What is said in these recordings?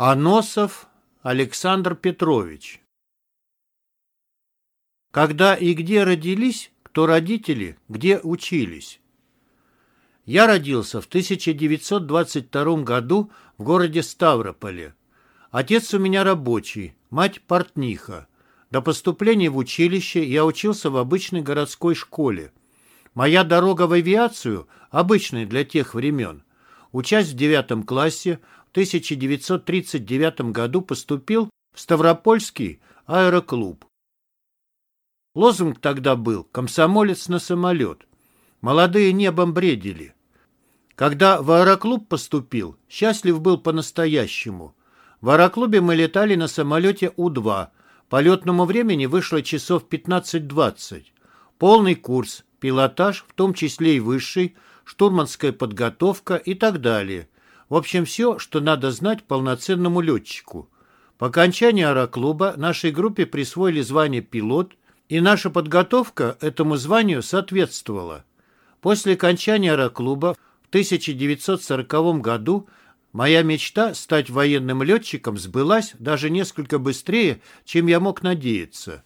Аносов Александр Петрович Когда и где родились, кто родители, где учились? Я родился в 1922 году в городе Ставрополе. Отец у меня рабочий, мать портниха. До поступления в училище я учился в обычной городской школе. Моя дорога в авиацию обычная для тех времен. Учась в девятом классе, в 1939 году поступил в Ставропольский аэроклуб. Лозунг тогда был «Комсомолец на самолет». Молодые небом бредили. Когда в аэроклуб поступил, счастлив был по-настоящему. В аэроклубе мы летали на самолете У-2. По летному времени вышло часов 15-20. Полный курс, пилотаж, в том числе и высший, штурманская подготовка и так далее. В общем, все, что надо знать полноценному летчику. По окончании аэроклуба нашей группе присвоили звание «пилот», и наша подготовка этому званию соответствовала. После окончания аэроклуба в 1940 году моя мечта стать военным летчиком сбылась даже несколько быстрее, чем я мог надеяться.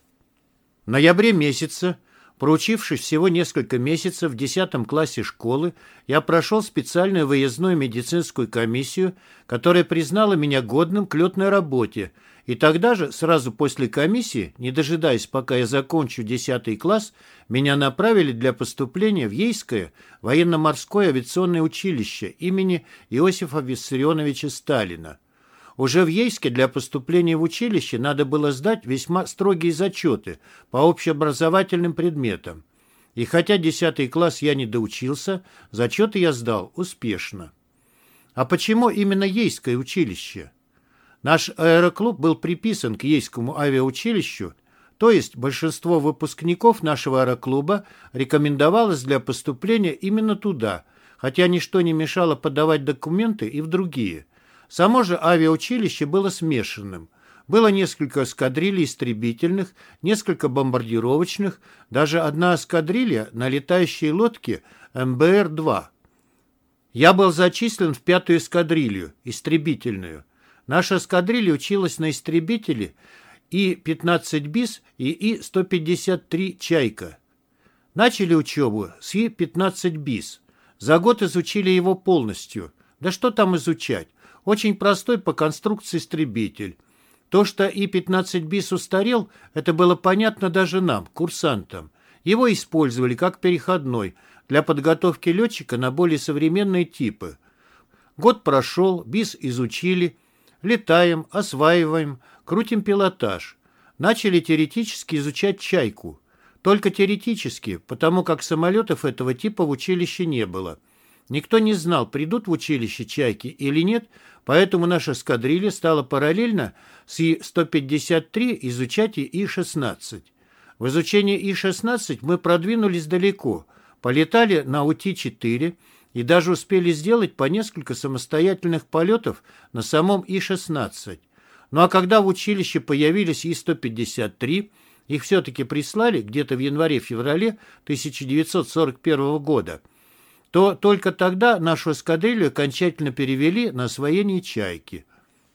В ноябре месяце Проучившись всего несколько месяцев в 10 классе школы, я прошел специальную выездную медицинскую комиссию, которая признала меня годным к летной работе, и тогда же, сразу после комиссии, не дожидаясь, пока я закончу 10 класс, меня направили для поступления в Ейское военно-морское авиационное училище имени Иосифа Виссарионовича Сталина. Уже в Ейске для поступления в училище надо было сдать весьма строгие зачеты по общеобразовательным предметам. И хотя 10 класс я не доучился, зачеты я сдал успешно. А почему именно Ейское училище? Наш аэроклуб был приписан к Ейскому авиаучилищу, то есть большинство выпускников нашего аэроклуба рекомендовалось для поступления именно туда, хотя ничто не мешало подавать документы и в другие – Само же авиаучилище было смешанным. Было несколько эскадрилий истребительных, несколько бомбардировочных, даже одна эскадрилья на летающей лодке МБР-2. Я был зачислен в пятую эскадрилью, истребительную. Наша эскадрилья училась на истребителе И-15 БИС и И-153 «Чайка». Начали учебу с И-15 БИС. За год изучили его полностью. Да что там изучать? Очень простой по конструкции истребитель. То, что И-15 БИС устарел, это было понятно даже нам, курсантам. Его использовали как переходной для подготовки летчика на более современные типы. Год прошел, БИС изучили, летаем, осваиваем, крутим пилотаж. Начали теоретически изучать «Чайку». Только теоретически, потому как самолетов этого типа в училище не было – Никто не знал, придут в училище чайки или нет, поэтому наша эскадрилья стала параллельно с И-153 изучать и И-16. В изучении И-16 мы продвинулись далеко, полетали на УТ-4 и даже успели сделать по несколько самостоятельных полетов на самом И-16. Ну а когда в училище появились И-153, их все-таки прислали где-то в январе-феврале 1941 года – то только тогда нашу эскадрилью окончательно перевели на освоение «Чайки».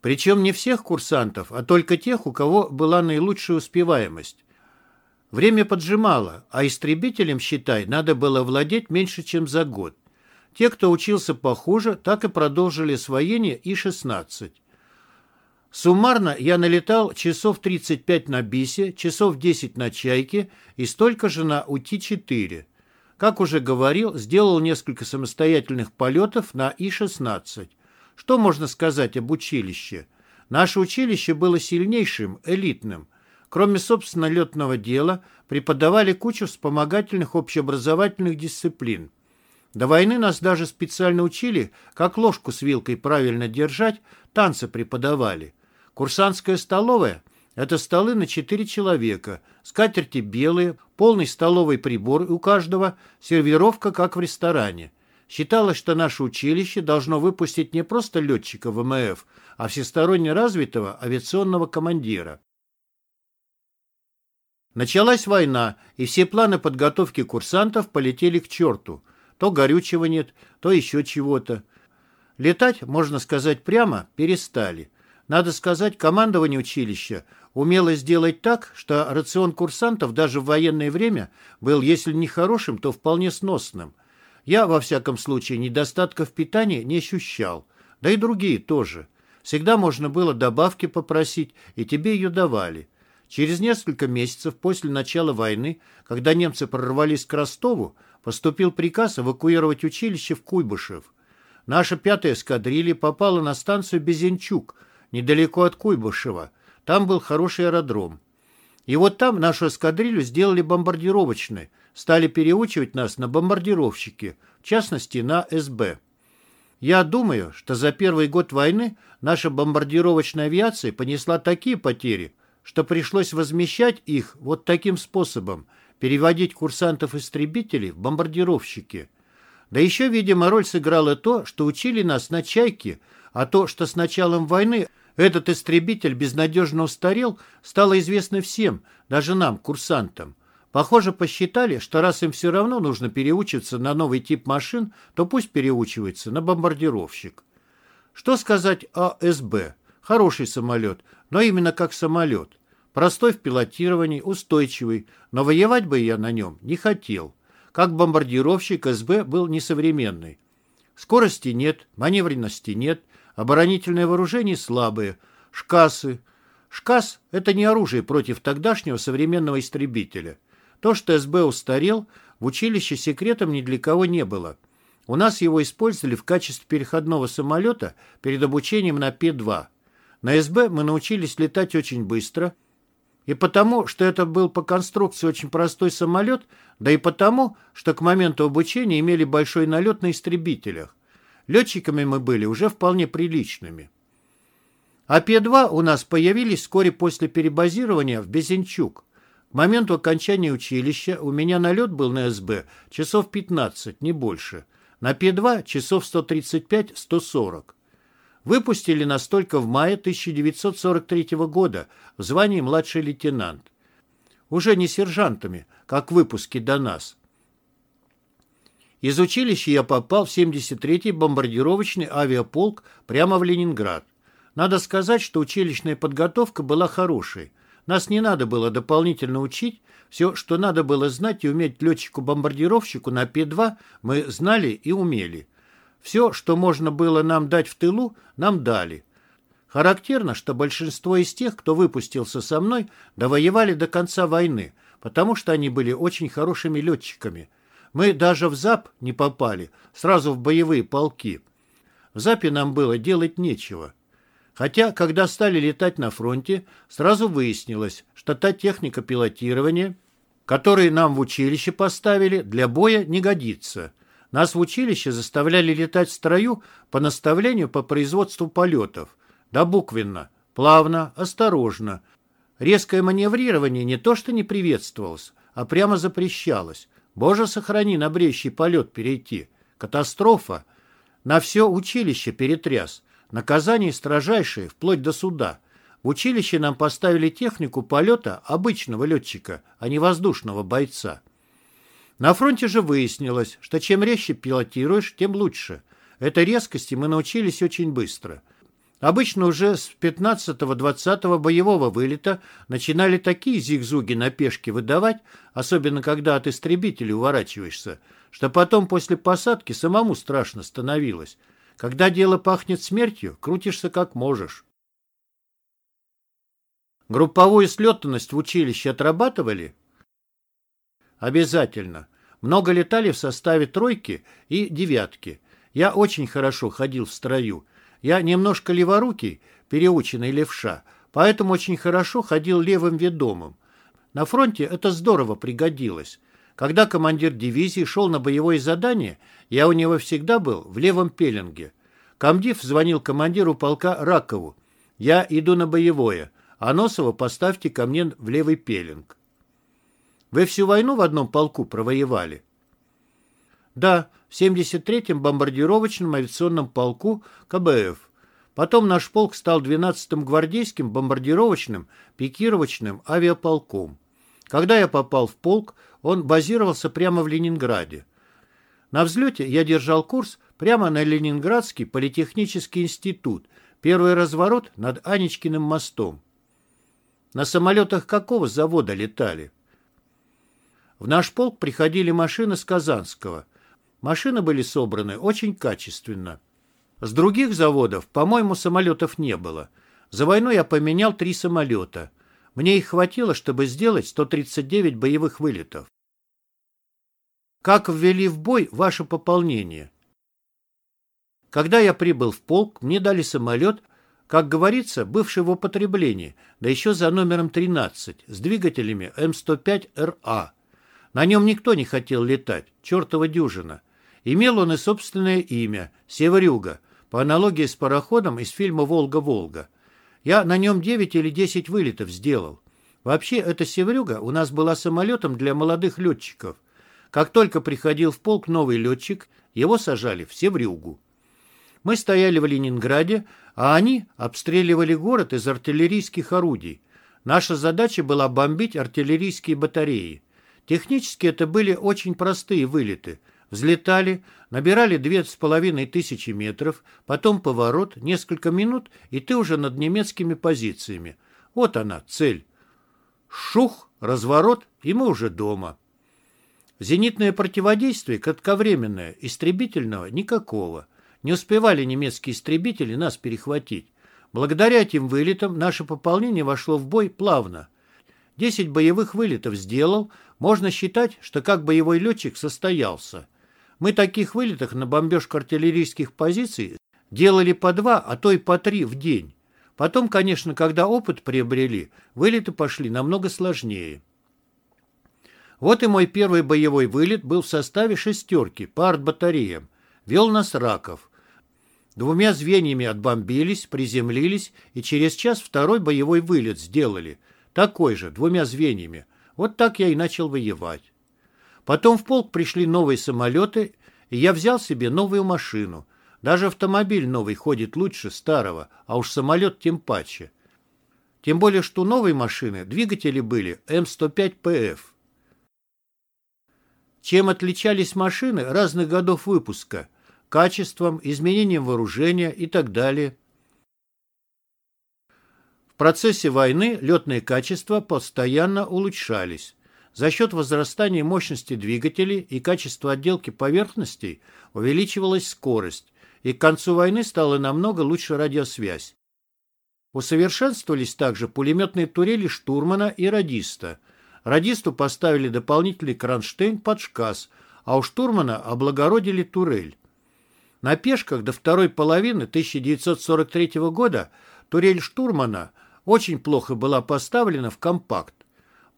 Причем не всех курсантов, а только тех, у кого была наилучшая успеваемость. Время поджимало, а истребителям, считай, надо было владеть меньше, чем за год. Те, кто учился похуже, так и продолжили освоение И-16. Суммарно я налетал часов 35 на БИСе, часов 10 на «Чайке» и столько же на УТ-4. Как уже говорил, сделал несколько самостоятельных полетов на И-16. Что можно сказать об училище? Наше училище было сильнейшим, элитным. Кроме, собственно, летного дела, преподавали кучу вспомогательных общеобразовательных дисциплин. До войны нас даже специально учили, как ложку с вилкой правильно держать, танцы преподавали. Курсантская столовая – это столы на четыре человека, скатерти белые, полный столовый прибор у каждого, сервировка, как в ресторане. Считалось, что наше училище должно выпустить не просто летчика ВМФ, а всесторонне развитого авиационного командира. Началась война, и все планы подготовки курсантов полетели к черту. То горючего нет, то еще чего-то. Летать, можно сказать прямо, перестали. Надо сказать, командование училища умело сделать так, что рацион курсантов даже в военное время был, если не хорошим, то вполне сносным. Я, во всяком случае, недостатка в питании не ощущал. Да и другие тоже. Всегда можно было добавки попросить, и тебе ее давали. Через несколько месяцев после начала войны, когда немцы прорвались к Ростову, поступил приказ эвакуировать училище в Куйбышев. Наша пятая эскадрилья попала на станцию Безенчук, недалеко от Куйбышева. Там был хороший аэродром. И вот там нашу эскадрилью сделали бомбардировочной, стали переучивать нас на бомбардировщики, в частности на СБ. Я думаю, что за первый год войны наша бомбардировочная авиация понесла такие потери, что пришлось возмещать их вот таким способом, переводить курсантов-истребителей в бомбардировщики. Да еще, видимо, роль сыграло то, что учили нас на «Чайке», а то, что с началом войны этот истребитель безнадежно устарел, стало известно всем, даже нам, курсантам. Похоже, посчитали, что раз им все равно нужно переучиться на новый тип машин, то пусть переучивается на бомбардировщик. Что сказать о СБ? Хороший самолет, но именно как самолет. Простой в пилотировании, устойчивый, но воевать бы я на нем не хотел. Как бомбардировщик СБ был несовременный. Скорости нет, маневренности нет, оборонительное вооружение слабое, шкасы. Шкас – это не оружие против тогдашнего современного истребителя. То, что СБ устарел, в училище секретом ни для кого не было. У нас его использовали в качестве переходного самолета перед обучением на Пе-2. На СБ мы научились летать очень быстро – и потому, что это был по конструкции очень простой самолет, да и потому, что к моменту обучения имели большой налет на истребителях. Летчиками мы были уже вполне приличными. А Пе-2 у нас появились вскоре после перебазирования в Безенчук. К моменту окончания училища у меня налет был на СБ часов 15, не больше. На П-2 часов 135-140. Выпустили нас только в мае 1943 года в звании младший лейтенант. Уже не сержантами, как выпуски до нас. Из училища я попал в 73-й бомбардировочный авиаполк прямо в Ленинград. Надо сказать, что училищная подготовка была хорошей. Нас не надо было дополнительно учить. Все, что надо было знать и уметь летчику-бомбардировщику на П-2, мы знали и умели. Все, что можно было нам дать в тылу, нам дали. Характерно, что большинство из тех, кто выпустился со мной, довоевали до конца войны, потому что они были очень хорошими летчиками. Мы даже в ЗАП не попали, сразу в боевые полки. В ЗАПе нам было делать нечего. Хотя, когда стали летать на фронте, сразу выяснилось, что та техника пилотирования, которую нам в училище поставили, для боя не годится. Нас в училище заставляли летать в строю по наставлению по производству полетов. Да буквенно, плавно, осторожно. Резкое маневрирование не то что не приветствовалось, а прямо запрещалось. Боже, сохрани на брещий полет перейти. Катастрофа. На все училище перетряс. Наказание строжайшее, вплоть до суда. В училище нам поставили технику полета обычного летчика, а не воздушного бойца. На фронте же выяснилось, что чем резче пилотируешь, тем лучше. Этой резкости мы научились очень быстро. Обычно уже с 15-20 боевого вылета начинали такие зигзуги на пешке выдавать, особенно когда от истребителя уворачиваешься, что потом после посадки самому страшно становилось. Когда дело пахнет смертью, крутишься как можешь. Групповую слетанность в училище отрабатывали? Обязательно. Много летали в составе тройки и девятки. Я очень хорошо ходил в строю. Я немножко леворукий, переученный левша, поэтому очень хорошо ходил левым ведомым. На фронте это здорово пригодилось. Когда командир дивизии шел на боевое задание, я у него всегда был в левом пеленге. Комдив звонил командиру полка Ракову. «Я иду на боевое, а Носова поставьте ко мне в левый пеленг». Вы всю войну в одном полку провоевали? Да, в 73-м бомбардировочном авиационном полку КБФ. Потом наш полк стал 12-м гвардейским бомбардировочным пикировочным авиаполком. Когда я попал в полк, он базировался прямо в Ленинграде. На взлете я держал курс прямо на Ленинградский политехнический институт, Первый разворот над Анечкиным мостом. На самолетах какого завода летали? В наш полк приходили машины с Казанского. Машины были собраны очень качественно. С других заводов, по-моему, самолетов не было. За войну я поменял три самолета. Мне их хватило, чтобы сделать 139 боевых вылетов. Как ввели в бой ваше пополнение? Когда я прибыл в полк, мне дали самолет, как говорится, бывший в употреблении, да еще за номером 13, с двигателями М105РА. На нем никто не хотел летать, чертова дюжина. Имел он и собственное имя – Северюга, по аналогии с пароходом из фильма «Волга-Волга». Я на нем 9 или 10 вылетов сделал. Вообще, эта «Северюга» у нас была самолетом для молодых летчиков. Как только приходил в полк новый летчик, его сажали в «Севрюгу». Мы стояли в Ленинграде, а они обстреливали город из артиллерийских орудий. Наша задача была бомбить артиллерийские батареи. Технически это были очень простые вылеты. Взлетали, набирали две с половиной тысячи метров, потом поворот, несколько минут, и ты уже над немецкими позициями. Вот она, цель. Шух, разворот, и мы уже дома. Зенитное противодействие кратковременное, истребительного никакого. Не успевали немецкие истребители нас перехватить. Благодаря этим вылетам наше пополнение вошло в бой плавно. Десять боевых вылетов сделал, можно считать, что как боевой летчик состоялся. Мы таких вылетах на бомбежку артиллерийских позиций делали по два, а то и по три в день. Потом, конечно, когда опыт приобрели, вылеты пошли намного сложнее. Вот и мой первый боевой вылет был в составе шестерки по артбатареям. Вел нас Раков. Двумя звеньями отбомбились, приземлились и через час второй боевой вылет сделали. Такой же, двумя звеньями. Вот так я и начал воевать. Потом в полк пришли новые самолеты, и я взял себе новую машину. Даже автомобиль новый ходит лучше старого, а уж самолет тем паче. Тем более, что у новой машины двигатели были М105ПФ. Чем отличались машины разных годов выпуска? Качеством, изменением вооружения и так далее. В процессе войны летные качества постоянно улучшались. За счет возрастания мощности двигателей и качества отделки поверхностей увеличивалась скорость, и к концу войны стала намного лучше радиосвязь. Усовершенствовались также пулеметные турели штурмана и радиста – Радисту поставили дополнительный кронштейн под шкас, а у штурмана облагородили турель. На пешках до второй половины 1943 года турель штурмана очень плохо была поставлена в компакт.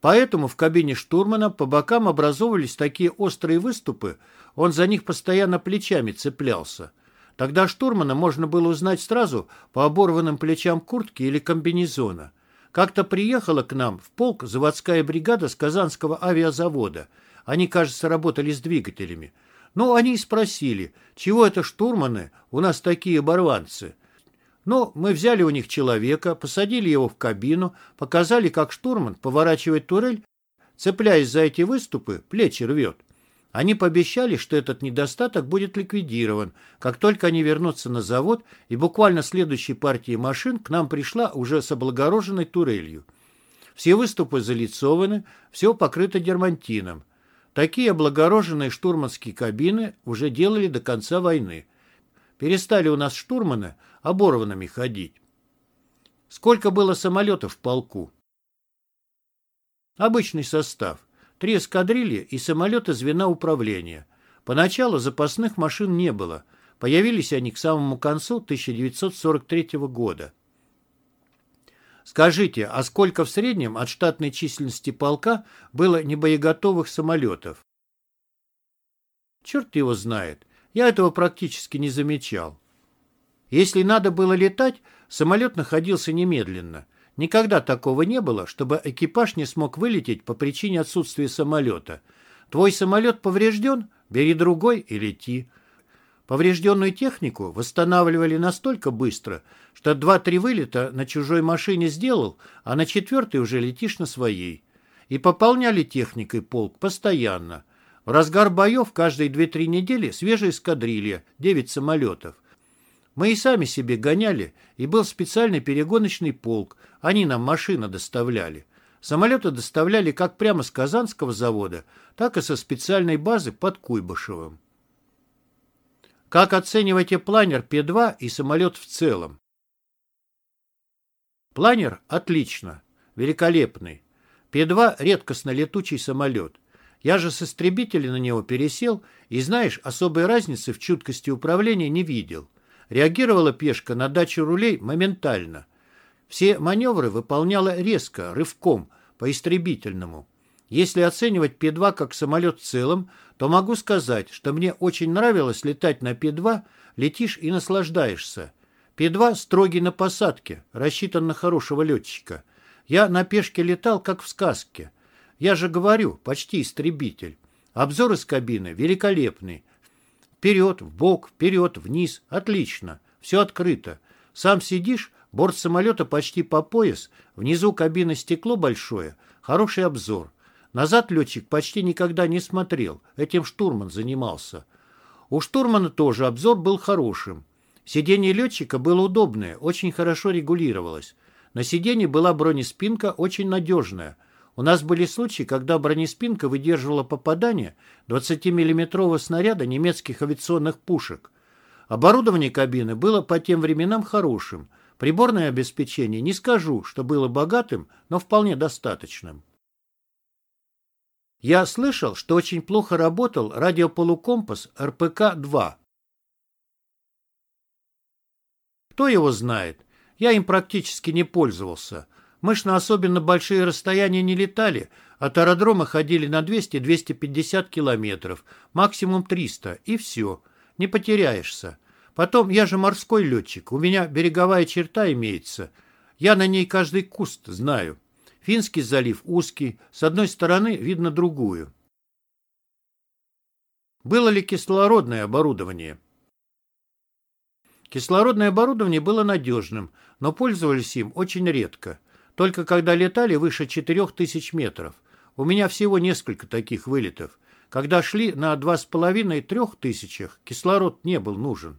Поэтому в кабине штурмана по бокам образовывались такие острые выступы, он за них постоянно плечами цеплялся. Тогда штурмана можно было узнать сразу по оборванным плечам куртки или комбинезона. Как-то приехала к нам в полк заводская бригада с Казанского авиазавода. Они, кажется, работали с двигателями. Ну, они и спросили, чего это штурманы, у нас такие оборванцы. Ну, мы взяли у них человека, посадили его в кабину, показали, как штурман поворачивает турель, цепляясь за эти выступы, плечи рвет. Они пообещали, что этот недостаток будет ликвидирован, как только они вернутся на завод, и буквально следующей партии машин к нам пришла уже с облагороженной турелью. Все выступы залицованы, все покрыто дермантином. Такие облагороженные штурманские кабины уже делали до конца войны. Перестали у нас штурманы оборванными ходить. Сколько было самолетов в полку? Обычный состав три эскадрильи и самолеты звена управления. Поначалу запасных машин не было. Появились они к самому концу 1943 года. Скажите, а сколько в среднем от штатной численности полка было небоеготовых самолетов? Черт его знает. Я этого практически не замечал. Если надо было летать, самолет находился немедленно – Никогда такого не было, чтобы экипаж не смог вылететь по причине отсутствия самолета. Твой самолет поврежден? Бери другой и лети. Поврежденную технику восстанавливали настолько быстро, что два-три вылета на чужой машине сделал, а на четвертый уже летишь на своей. И пополняли техникой полк постоянно. В разгар боев каждые две-три недели свежая эскадрилья, девять самолетов. Мы и сами себе гоняли, и был специальный перегоночный полк, они нам машины доставляли. Самолеты доставляли как прямо с Казанского завода, так и со специальной базы под Куйбышевым. Как оцениваете планер П-2 и самолет в целом? Планер отличный, великолепный. Пе-2 редкостно летучий самолет. Я же с истребителя на него пересел и, знаешь, особой разницы в чуткости управления не видел. Реагировала пешка на дачу рулей моментально. Все маневры выполняла резко, рывком, по истребительному. Если оценивать Пе-2 как самолет в целом, то могу сказать, что мне очень нравилось летать на Пе-2, летишь и наслаждаешься. П-2 строгий на посадке, рассчитан на хорошего летчика. Я на пешке летал, как в сказке. Я же говорю, почти истребитель. Обзор из кабины великолепный. Вперед, вбок, вперед, вниз. Отлично. Все открыто. Сам сидишь, борт самолета почти по пояс, внизу кабины стекло большое, хороший обзор. Назад летчик почти никогда не смотрел, этим штурман занимался. У штурмана тоже обзор был хорошим. Сиденье летчика было удобное, очень хорошо регулировалось. На сиденье была бронеспинка очень надежная. У нас были случаи, когда бронеспинка выдерживала попадание 20-миллиметрового снаряда немецких авиационных пушек. Оборудование кабины было по тем временам хорошим. Приборное обеспечение не скажу, что было богатым, но вполне достаточным. Я слышал, что очень плохо работал радиополукомпас РПК-2. Кто его знает? Я им практически не пользовался. Мы ж на особенно большие расстояния не летали, от аэродрома ходили на 200-250 километров, максимум 300, и все. Не потеряешься. Потом, я же морской летчик, у меня береговая черта имеется. Я на ней каждый куст знаю. Финский залив узкий, с одной стороны видно другую. Было ли кислородное оборудование? Кислородное оборудование было надежным, но пользовались им очень редко. Только когда летали выше 4000 метров. У меня всего несколько таких вылетов. Когда шли на 2,5-3 тысячах, кислород не был нужен.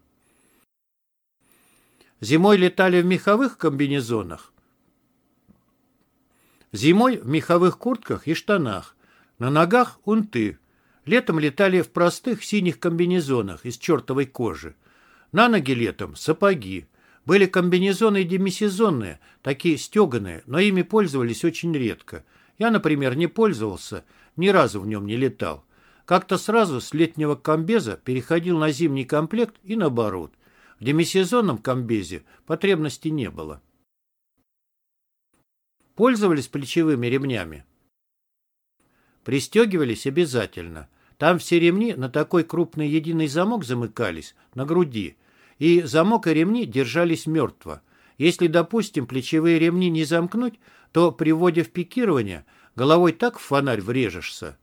Зимой летали в меховых комбинезонах, Зимой в меховых куртках и штанах. На ногах унты. Летом летали в простых синих комбинезонах из чертовой кожи. На ноги летом сапоги. Были комбинезоны демисезонные, такие стеганые, но ими пользовались очень редко. Я, например, не пользовался, ни разу в нем не летал. Как-то сразу с летнего комбеза переходил на зимний комплект и наоборот. В демисезонном комбезе потребности не было. Пользовались плечевыми ремнями? Пристегивались обязательно. Там все ремни на такой крупный единый замок замыкались, на груди, и замок и ремни держались мертво. Если, допустим, плечевые ремни не замкнуть, то при вводе в пикирование головой так в фонарь врежешься.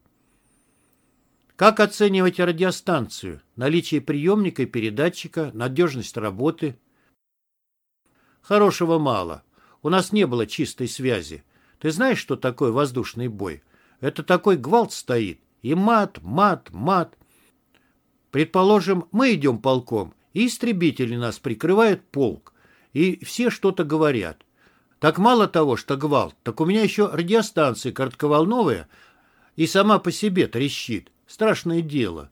Как оценивать радиостанцию? Наличие приемника и передатчика, надежность работы? Хорошего мало. У нас не было чистой связи. Ты знаешь, что такое воздушный бой? Это такой гвалт стоит. И мат, мат, мат. Предположим, мы идем полком, и истребители нас прикрывают полк. И все что-то говорят. Так мало того, что гвалт, так у меня еще радиостанция коротковолновая и сама по себе трещит. Страшное дело.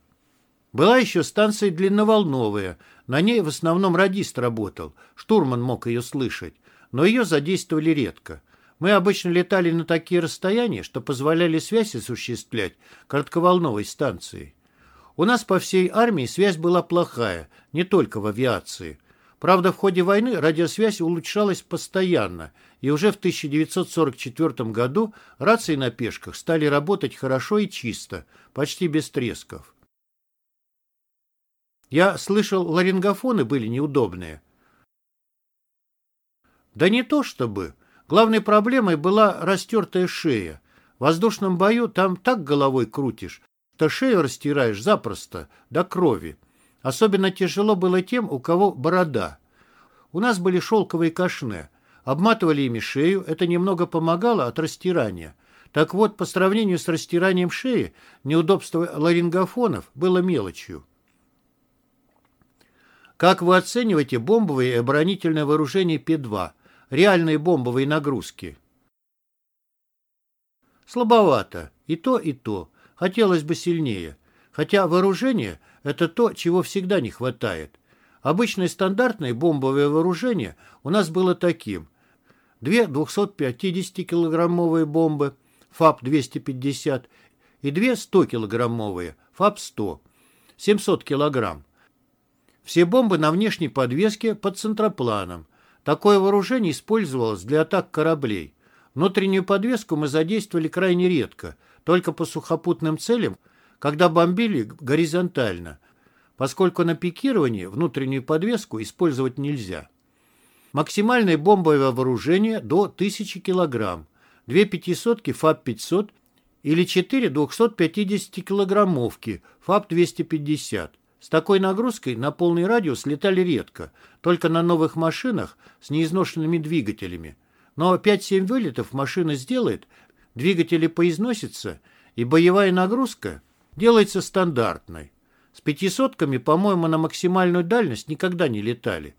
Была еще станция длинноволновая. На ней в основном радист работал. Штурман мог ее слышать но ее задействовали редко. Мы обычно летали на такие расстояния, что позволяли связь осуществлять коротковолновой станцией. У нас по всей армии связь была плохая, не только в авиации. Правда, в ходе войны радиосвязь улучшалась постоянно, и уже в 1944 году рации на пешках стали работать хорошо и чисто, почти без тресков. Я слышал, ларингофоны были неудобные. Да не то чтобы. Главной проблемой была растертая шея. В воздушном бою там так головой крутишь, что шею растираешь запросто, до крови. Особенно тяжело было тем, у кого борода. У нас были шелковые кашне. Обматывали ими шею, это немного помогало от растирания. Так вот, по сравнению с растиранием шеи, неудобство ларингофонов было мелочью. Как вы оцениваете бомбовые и оборонительное вооружение П-2? Реальные бомбовые нагрузки? Слабовато. И то, и то. Хотелось бы сильнее. Хотя вооружение – это то, чего всегда не хватает. Обычное стандартное бомбовое вооружение у нас было таким. Две 250-килограммовые бомбы ФАП-250 и две 100-килограммовые ФАП-100, 700 килограмм. Все бомбы на внешней подвеске под центропланом. Такое вооружение использовалось для атак кораблей. Внутреннюю подвеску мы задействовали крайне редко, только по сухопутным целям, когда бомбили горизонтально, поскольку на пикировании внутреннюю подвеску использовать нельзя. Максимальное бомбовое вооружение до 1000 кг, две пятисотки ФАП-500 или четыре 250-килограммовки ФАП-250. С такой нагрузкой на полный радиус летали редко, только на новых машинах с неизношенными двигателями. Но 5-7 вылетов машина сделает, двигатели поизносятся, и боевая нагрузка делается стандартной. С пятисотками, по-моему, на максимальную дальность никогда не летали.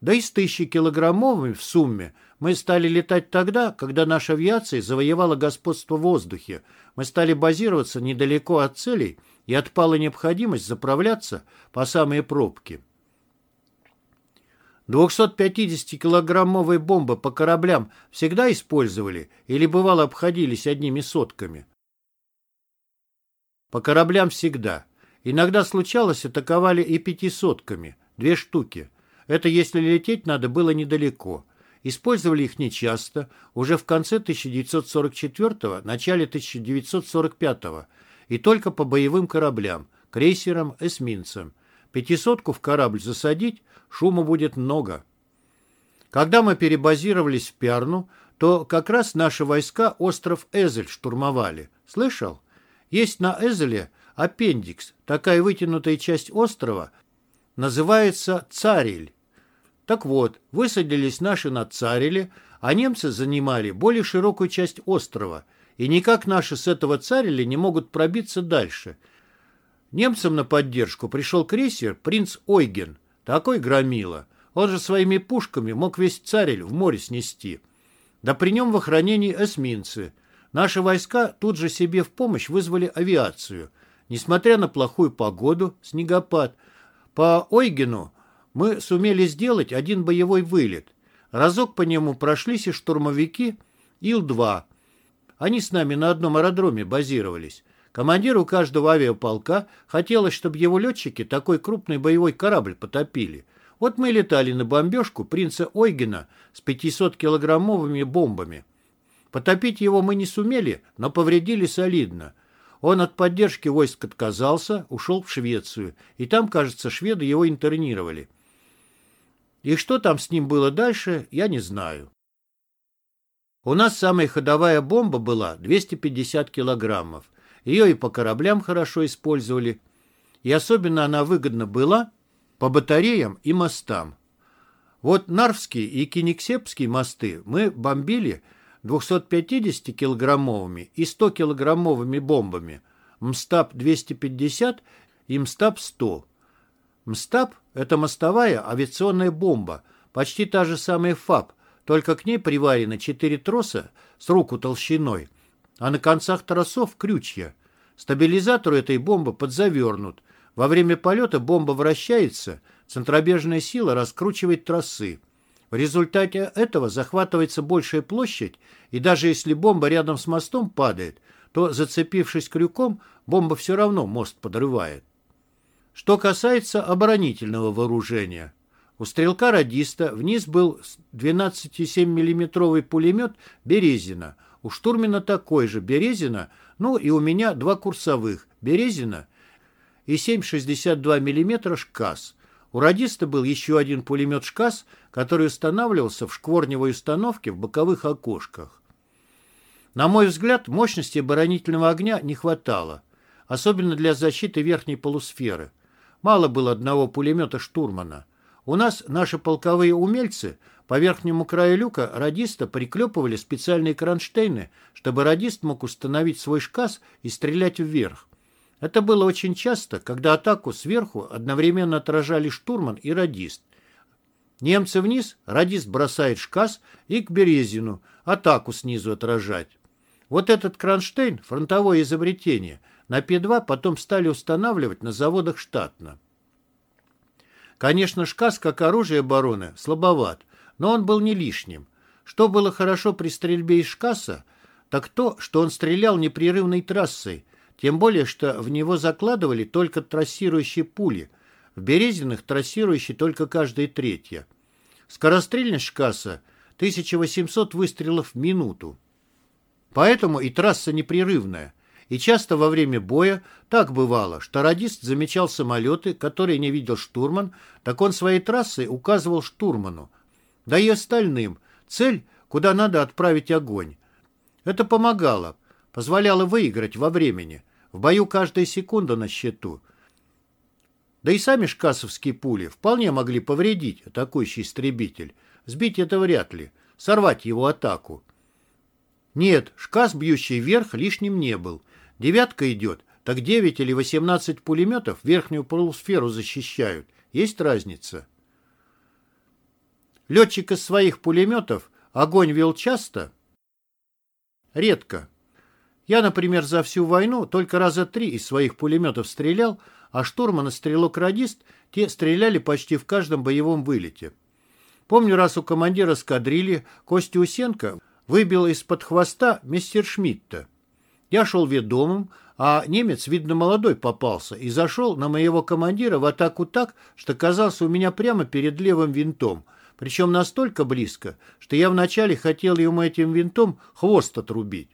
Да и с тысячекилограммовыми в сумме мы стали летать тогда, когда наша авиация завоевала господство в воздухе. Мы стали базироваться недалеко от целей и отпала необходимость заправляться по самые пробки. 250-килограммовые бомбы по кораблям всегда использовали или бывало обходились одними сотками? По кораблям всегда. Иногда случалось, атаковали и пятисотками, две штуки. Это если лететь надо было недалеко. Использовали их нечасто, уже в конце 1944-го, начале 1945-го, и только по боевым кораблям, крейсерам, эсминцам. Пятисотку в корабль засадить, шума будет много. Когда мы перебазировались в Пярну, то как раз наши войска остров Эзель штурмовали. Слышал? Есть на Эзеле аппендикс, такая вытянутая часть острова, называется Цариль. Так вот, высадились наши на Цариле, а немцы занимали более широкую часть острова, и никак наши с этого Цариля не могут пробиться дальше. Немцам на поддержку пришел крейсер «Принц Ойген», такой громила. Он же своими пушками мог весь Цариль в море снести. Да при нем в охранении эсминцы. Наши войска тут же себе в помощь вызвали авиацию. Несмотря на плохую погоду, снегопад, по Ойгену мы сумели сделать один боевой вылет. Разок по нему прошлись и штурмовики Ил-2. Они с нами на одном аэродроме базировались. Командиру каждого авиаполка хотелось, чтобы его летчики такой крупный боевой корабль потопили. Вот мы летали на бомбежку принца Ойгена с 500-килограммовыми бомбами. Потопить его мы не сумели, но повредили солидно. Он от поддержки войск отказался, ушел в Швецию, и там, кажется, шведы его интернировали. И что там с ним было дальше, я не знаю. У нас самая ходовая бомба была 250 килограммов. Ее и по кораблям хорошо использовали. И особенно она выгодна была по батареям и мостам. Вот Нарвские и Кениксепские мосты мы бомбили – 250-килограммовыми и 100-килограммовыми бомбами МСТАП-250 и МСТАП-100. МСТАП – это мостовая авиационная бомба, почти та же самая ФАП, только к ней приварены четыре троса с руку толщиной, а на концах тросов крючья. Стабилизатор этой бомбы подзавернут. Во время полета бомба вращается, центробежная сила раскручивает тросы. В результате этого захватывается большая площадь, и даже если бомба рядом с мостом падает, то, зацепившись крюком, бомба все равно мост подрывает. Что касается оборонительного вооружения. У стрелка-радиста вниз был 12,7 миллиметровый пулемет «Березина», у штурмена такой же «Березина», ну и у меня два курсовых «Березина» и 7,62 мм «ШКАС». У радиста был еще один пулемет «ШКАС», который устанавливался в шкворневой установке в боковых окошках. На мой взгляд, мощности оборонительного огня не хватало, особенно для защиты верхней полусферы. Мало было одного пулемета штурмана. У нас наши полковые умельцы по верхнему краю люка радиста приклепывали специальные кронштейны, чтобы радист мог установить свой шкас и стрелять вверх. Это было очень часто, когда атаку сверху одновременно отражали штурман и радист. Немцы вниз, радист бросает шкас и к Березину, атаку снизу отражать. Вот этот кронштейн – фронтовое изобретение. На П-2 потом стали устанавливать на заводах штатно. Конечно, шкас как оружие обороны слабоват, но он был не лишним. Что было хорошо при стрельбе из шкаса, так то, что он стрелял непрерывной трассой, тем более, что в него закладывали только трассирующие пули, в Березиных трассирующие только каждая третья. Скорострельность шкаса 1800 выстрелов в минуту. Поэтому и трасса непрерывная. И часто во время боя так бывало, что радист замечал самолеты, которые не видел штурман, так он своей трассой указывал штурману, да и остальным, цель, куда надо отправить огонь. Это помогало, позволяло выиграть во времени. В бою каждая секунда на счету. Да и сами шкасовские пули вполне могли повредить атакующий истребитель. Сбить это вряд ли. Сорвать его атаку. Нет, шкас, бьющий вверх, лишним не был. Девятка идет, так 9 или 18 пулеметов верхнюю полусферу защищают. Есть разница? Летчик из своих пулеметов огонь вел часто? Редко. Я, например, за всю войну только раза три из своих пулеметов стрелял, а штурман и стрелок-радист те стреляли почти в каждом боевом вылете. Помню, раз у командира эскадрильи Кости Усенко выбил из-под хвоста мистер Шмидта. Я шел ведомым, а немец, видно, молодой попался и зашел на моего командира в атаку так, что казался у меня прямо перед левым винтом, причем настолько близко, что я вначале хотел ему этим винтом хвост отрубить.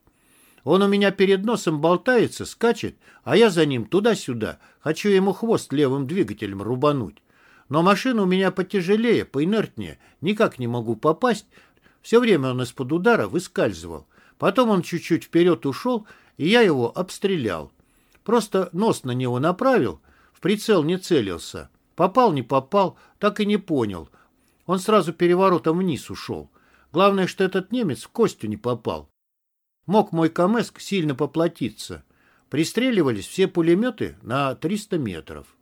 Он у меня перед носом болтается, скачет, а я за ним туда-сюда, хочу ему хвост левым двигателем рубануть. Но машина у меня потяжелее, поинертнее, никак не могу попасть, все время он из-под удара выскальзывал. Потом он чуть-чуть вперед ушел, и я его обстрелял. Просто нос на него направил, в прицел не целился. Попал, не попал, так и не понял. Он сразу переворотом вниз ушел. Главное, что этот немец в костью не попал. Мог мой Камэск сильно поплатиться. Пристреливались все пулеметы на 300 метров.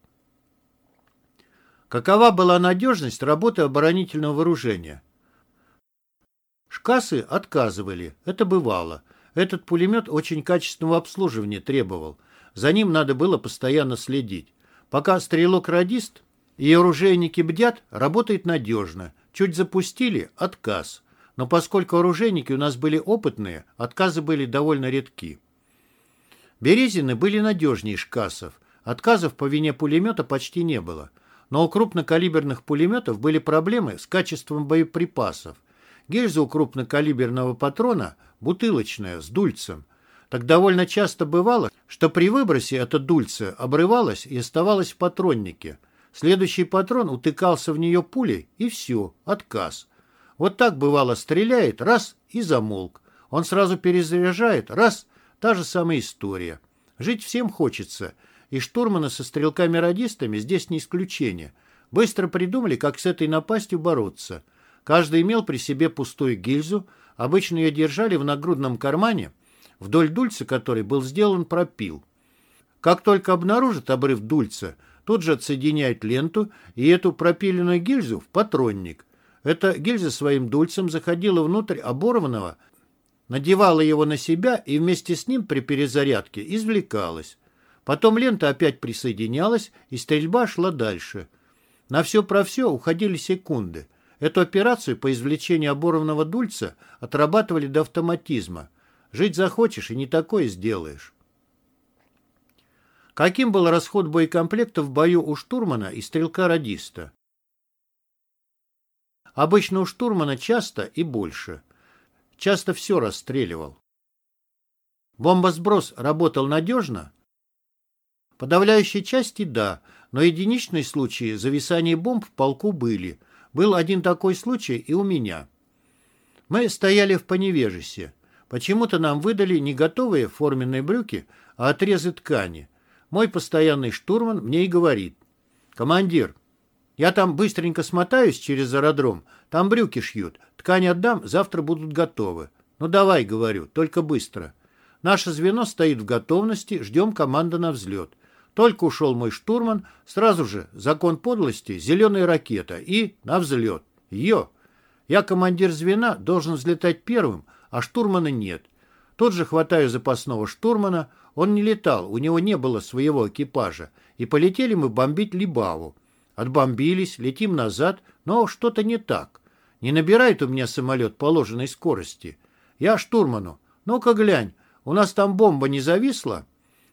Какова была надежность работы оборонительного вооружения? Шкасы отказывали, это бывало. Этот пулемет очень качественного обслуживания требовал. За ним надо было постоянно следить. Пока стрелок-радист и оружейники бдят, работает надежно. Чуть запустили – отказ но поскольку оружейники у нас были опытные, отказы были довольно редки. Березины были надежнее шкасов. Отказов по вине пулемета почти не было. Но у крупнокалиберных пулеметов были проблемы с качеством боеприпасов. Гильза у крупнокалиберного патрона бутылочная, с дульцем. Так довольно часто бывало, что при выбросе это дульце обрывалось и оставалось в патроннике. Следующий патрон утыкался в нее пулей, и все, отказ. Вот так бывало стреляет, раз и замолк. Он сразу перезаряжает, раз, та же самая история. Жить всем хочется, и штурманы со стрелками-радистами здесь не исключение. Быстро придумали, как с этой напастью бороться. Каждый имел при себе пустую гильзу, обычно ее держали в нагрудном кармане, вдоль дульца которой был сделан пропил. Как только обнаружат обрыв дульца, тут же отсоединяют ленту и эту пропиленную гильзу в патронник – эта гильза своим дульцем заходила внутрь оборванного, надевала его на себя и вместе с ним при перезарядке извлекалась. Потом лента опять присоединялась, и стрельба шла дальше. На все про все уходили секунды. Эту операцию по извлечению оборванного дульца отрабатывали до автоматизма. Жить захочешь и не такое сделаешь. Каким был расход боекомплекта в бою у штурмана и стрелка-радиста? Обычно у штурмана часто и больше. Часто все расстреливал. Бомбосброс работал надежно? Подавляющей части – да, но единичные случаи зависания бомб в полку были. Был один такой случай и у меня. Мы стояли в Поневежесе. Почему-то нам выдали не готовые форменные брюки, а отрезы ткани. Мой постоянный штурман мне и говорит. «Командир, я там быстренько смотаюсь через аэродром, там брюки шьют. Ткань отдам, завтра будут готовы. Ну давай, говорю, только быстро. Наше звено стоит в готовности, ждем команды на взлет. Только ушел мой штурман, сразу же закон подлости, зеленая ракета и на взлет. Йо! Я командир звена, должен взлетать первым, а штурмана нет. Тут же хватаю запасного штурмана, он не летал, у него не было своего экипажа, и полетели мы бомбить Либаву. Отбомбились, летим назад, но что-то не так. Не набирает у меня самолет положенной скорости. Я штурману. Ну-ка глянь, у нас там бомба не зависла?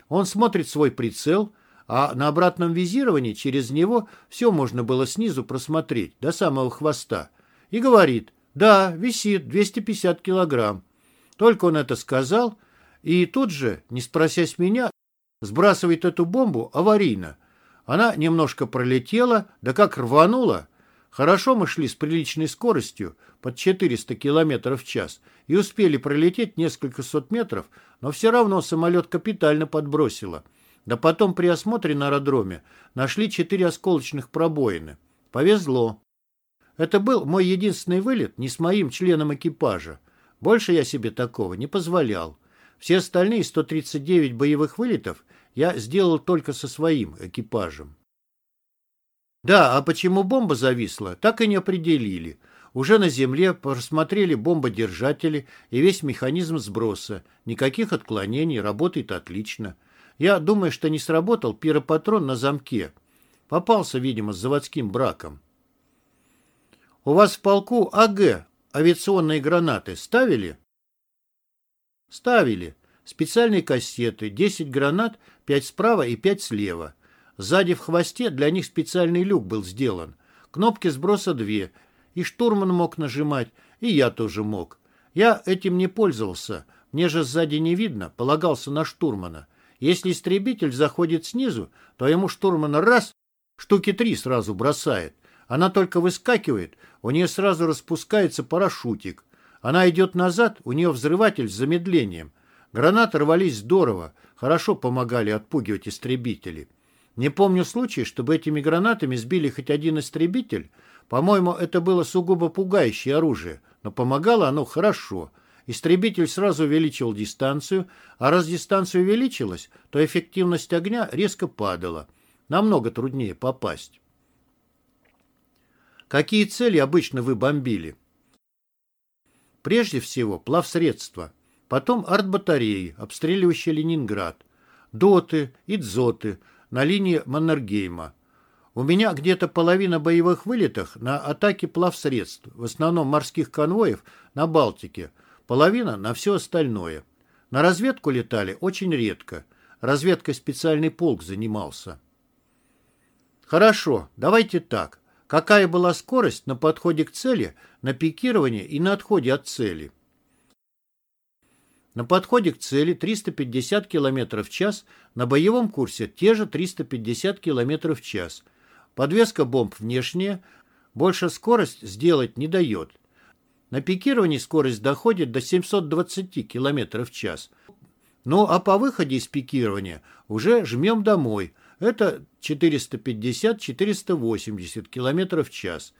Он смотрит свой прицел, а на обратном визировании через него все можно было снизу просмотреть, до самого хвоста. И говорит, да, висит 250 килограмм. Только он это сказал, и тут же, не спросясь меня, сбрасывает эту бомбу аварийно. Она немножко пролетела, да как рванула. Хорошо мы шли с приличной скоростью, под 400 км в час, и успели пролететь несколько сот метров, но все равно самолет капитально подбросило. Да потом при осмотре на аэродроме нашли четыре осколочных пробоины. Повезло. Это был мой единственный вылет не с моим членом экипажа. Больше я себе такого не позволял. Все остальные 139 боевых вылетов я сделал только со своим экипажем. Да, а почему бомба зависла, так и не определили. Уже на земле просмотрели бомбодержатели и весь механизм сброса. Никаких отклонений, работает отлично. Я думаю, что не сработал пиропатрон на замке. Попался, видимо, с заводским браком. У вас в полку АГ, авиационные гранаты, ставили? Ставили. Специальные кассеты, 10 гранат, 5 справа и 5 слева. Сзади в хвосте для них специальный люк был сделан. Кнопки сброса две. И штурман мог нажимать, и я тоже мог. Я этим не пользовался. Мне же сзади не видно, полагался на штурмана. Если истребитель заходит снизу, то ему штурман раз, штуки три сразу бросает. Она только выскакивает, у нее сразу распускается парашютик. Она идет назад, у нее взрыватель с замедлением. Гранаты рвались здорово, хорошо помогали отпугивать истребителей. Не помню случая, чтобы этими гранатами сбили хоть один истребитель. По-моему, это было сугубо пугающее оружие, но помогало оно хорошо. Истребитель сразу увеличивал дистанцию, а раз дистанция увеличилась, то эффективность огня резко падала. Намного труднее попасть. Какие цели обычно вы бомбили? Прежде всего, плавсредства. Потом артбатареи, обстреливающие Ленинград. Доты и дзоты на линии Маннергейма. У меня где-то половина боевых вылетов на атаке плавсредств, в основном морских конвоев на Балтике, половина на все остальное. На разведку летали очень редко. Разведкой специальный полк занимался. Хорошо, давайте так. Какая была скорость на подходе к цели, на пикировании и на отходе от цели? На подходе к цели 350 км в час, на боевом курсе те же 350 км в час. Подвеска бомб внешняя, больше скорость сделать не дает. На пикировании скорость доходит до 720 км в час. Ну а по выходе из пикирования уже жмем домой, это 450-480 км в час.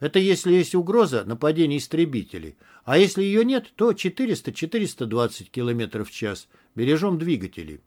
Это если есть угроза нападения истребителей. А если ее нет, то 400-420 км в час. Бережем двигатели.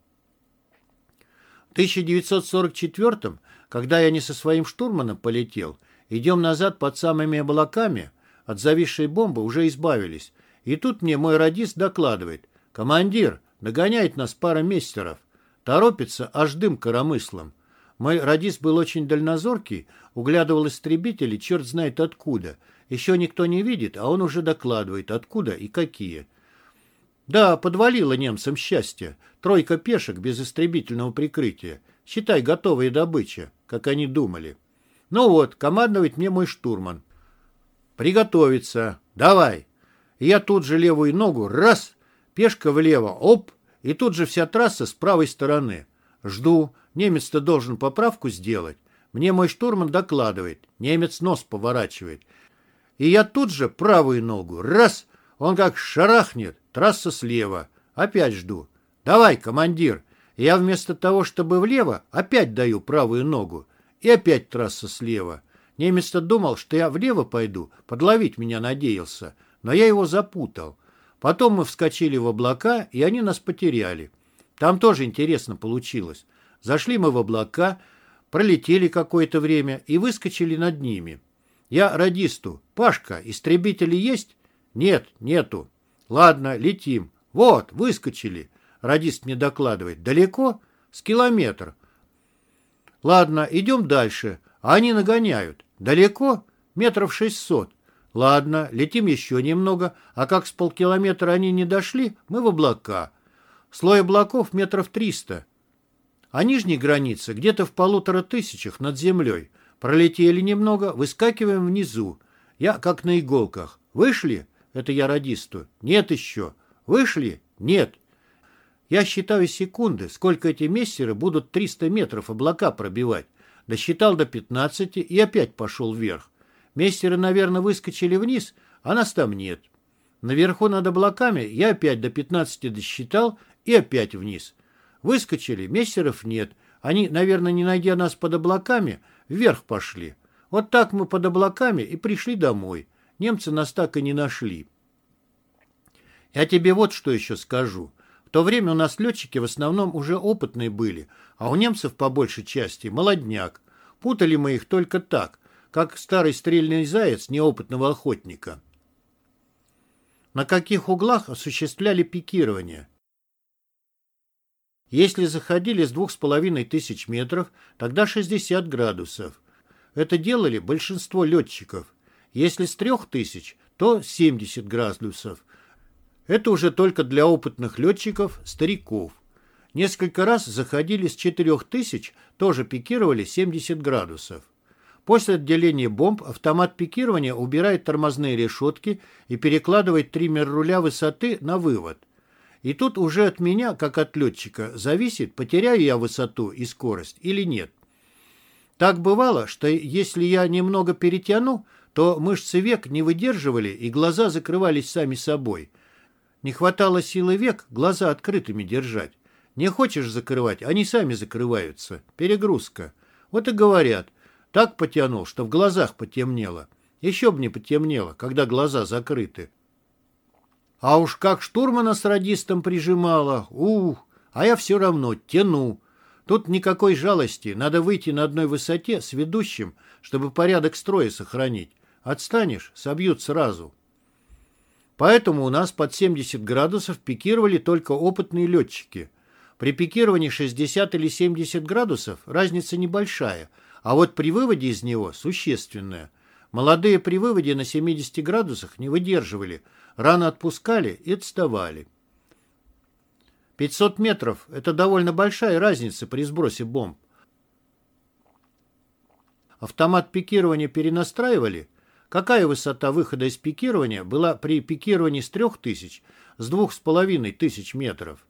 В 1944 когда я не со своим штурманом полетел, идем назад под самыми облаками, от зависшей бомбы уже избавились. И тут мне мой радист докладывает. «Командир, догоняет нас пара мессеров. Торопится аж дым коромыслом. Мой радист был очень дальнозоркий, углядывал истребители черт знает откуда. Еще никто не видит, а он уже докладывает, откуда и какие. Да, подвалило немцам счастье. Тройка пешек без истребительного прикрытия. Считай, готовая добыча, как они думали. Ну вот, командовать мне мой штурман. Приготовиться. Давай. И я тут же левую ногу, раз, пешка влево, оп, и тут же вся трасса с правой стороны. Жду. Немец-то должен поправку сделать. Мне мой штурман докладывает. Немец нос поворачивает. И я тут же правую ногу. Раз. Он как шарахнет. Трасса слева. Опять жду. Давай, командир. Я вместо того, чтобы влево, опять даю правую ногу. И опять трасса слева. Немец-то думал, что я влево пойду. Подловить меня надеялся. Но я его запутал. Потом мы вскочили в облака, и они нас потеряли. Там тоже интересно получилось. Зашли мы в облака, пролетели какое-то время и выскочили над ними. Я радисту. «Пашка, истребители есть?» «Нет, нету». «Ладно, летим». «Вот, выскочили». Радист мне докладывает. «Далеко?» «С километр». «Ладно, идем дальше». А они нагоняют. «Далеко?» «Метров шестьсот». «Ладно, летим еще немного. А как с полкилометра они не дошли, мы в облака». Слой облаков метров триста. А нижней границы где-то в полутора тысячах над землей. Пролетели немного, выскакиваем внизу. Я как на иголках. Вышли? Это я радисту. Нет еще. Вышли? Нет. Я считаю секунды, сколько эти мессеры будут 300 метров облака пробивать. Досчитал до 15 и опять пошел вверх. Мессеры, наверное, выскочили вниз, а нас там нет. Наверху над облаками я опять до 15 досчитал и опять вниз. Выскочили, мессеров нет. Они, наверное, не найдя нас под облаками, вверх пошли. Вот так мы под облаками и пришли домой. Немцы нас так и не нашли. Я тебе вот что еще скажу. В то время у нас летчики в основном уже опытные были, а у немцев по большей части молодняк. Путали мы их только так, как старый стрельный заяц неопытного охотника. На каких углах осуществляли пикирование? Если заходили с двух с половиной тысяч метров, тогда 60 градусов. Это делали большинство летчиков. Если с трех тысяч, то 70 градусов. Это уже только для опытных летчиков, стариков. Несколько раз заходили с 4000, тоже пикировали 70 градусов. После отделения бомб автомат пикирования убирает тормозные решетки и перекладывает триммер руля высоты на вывод. И тут уже от меня, как от летчика, зависит, потеряю я высоту и скорость или нет. Так бывало, что если я немного перетяну, то мышцы век не выдерживали и глаза закрывались сами собой – не хватало силы век глаза открытыми держать. Не хочешь закрывать, они сами закрываются. Перегрузка. Вот и говорят. Так потянул, что в глазах потемнело. Еще бы не потемнело, когда глаза закрыты. А уж как штурмана с радистом прижимала. Ух, а я все равно тяну. Тут никакой жалости. Надо выйти на одной высоте с ведущим, чтобы порядок строя сохранить. Отстанешь, собьют сразу. Поэтому у нас под 70 градусов пикировали только опытные летчики. При пикировании 60 или 70 градусов разница небольшая, а вот при выводе из него существенная. Молодые при выводе на 70 градусах не выдерживали, рано отпускали и отставали. 500 метров – это довольно большая разница при сбросе бомб. Автомат пикирования перенастраивали – Какая высота выхода из пикирования была при пикировании с 3000 с 2500 метров?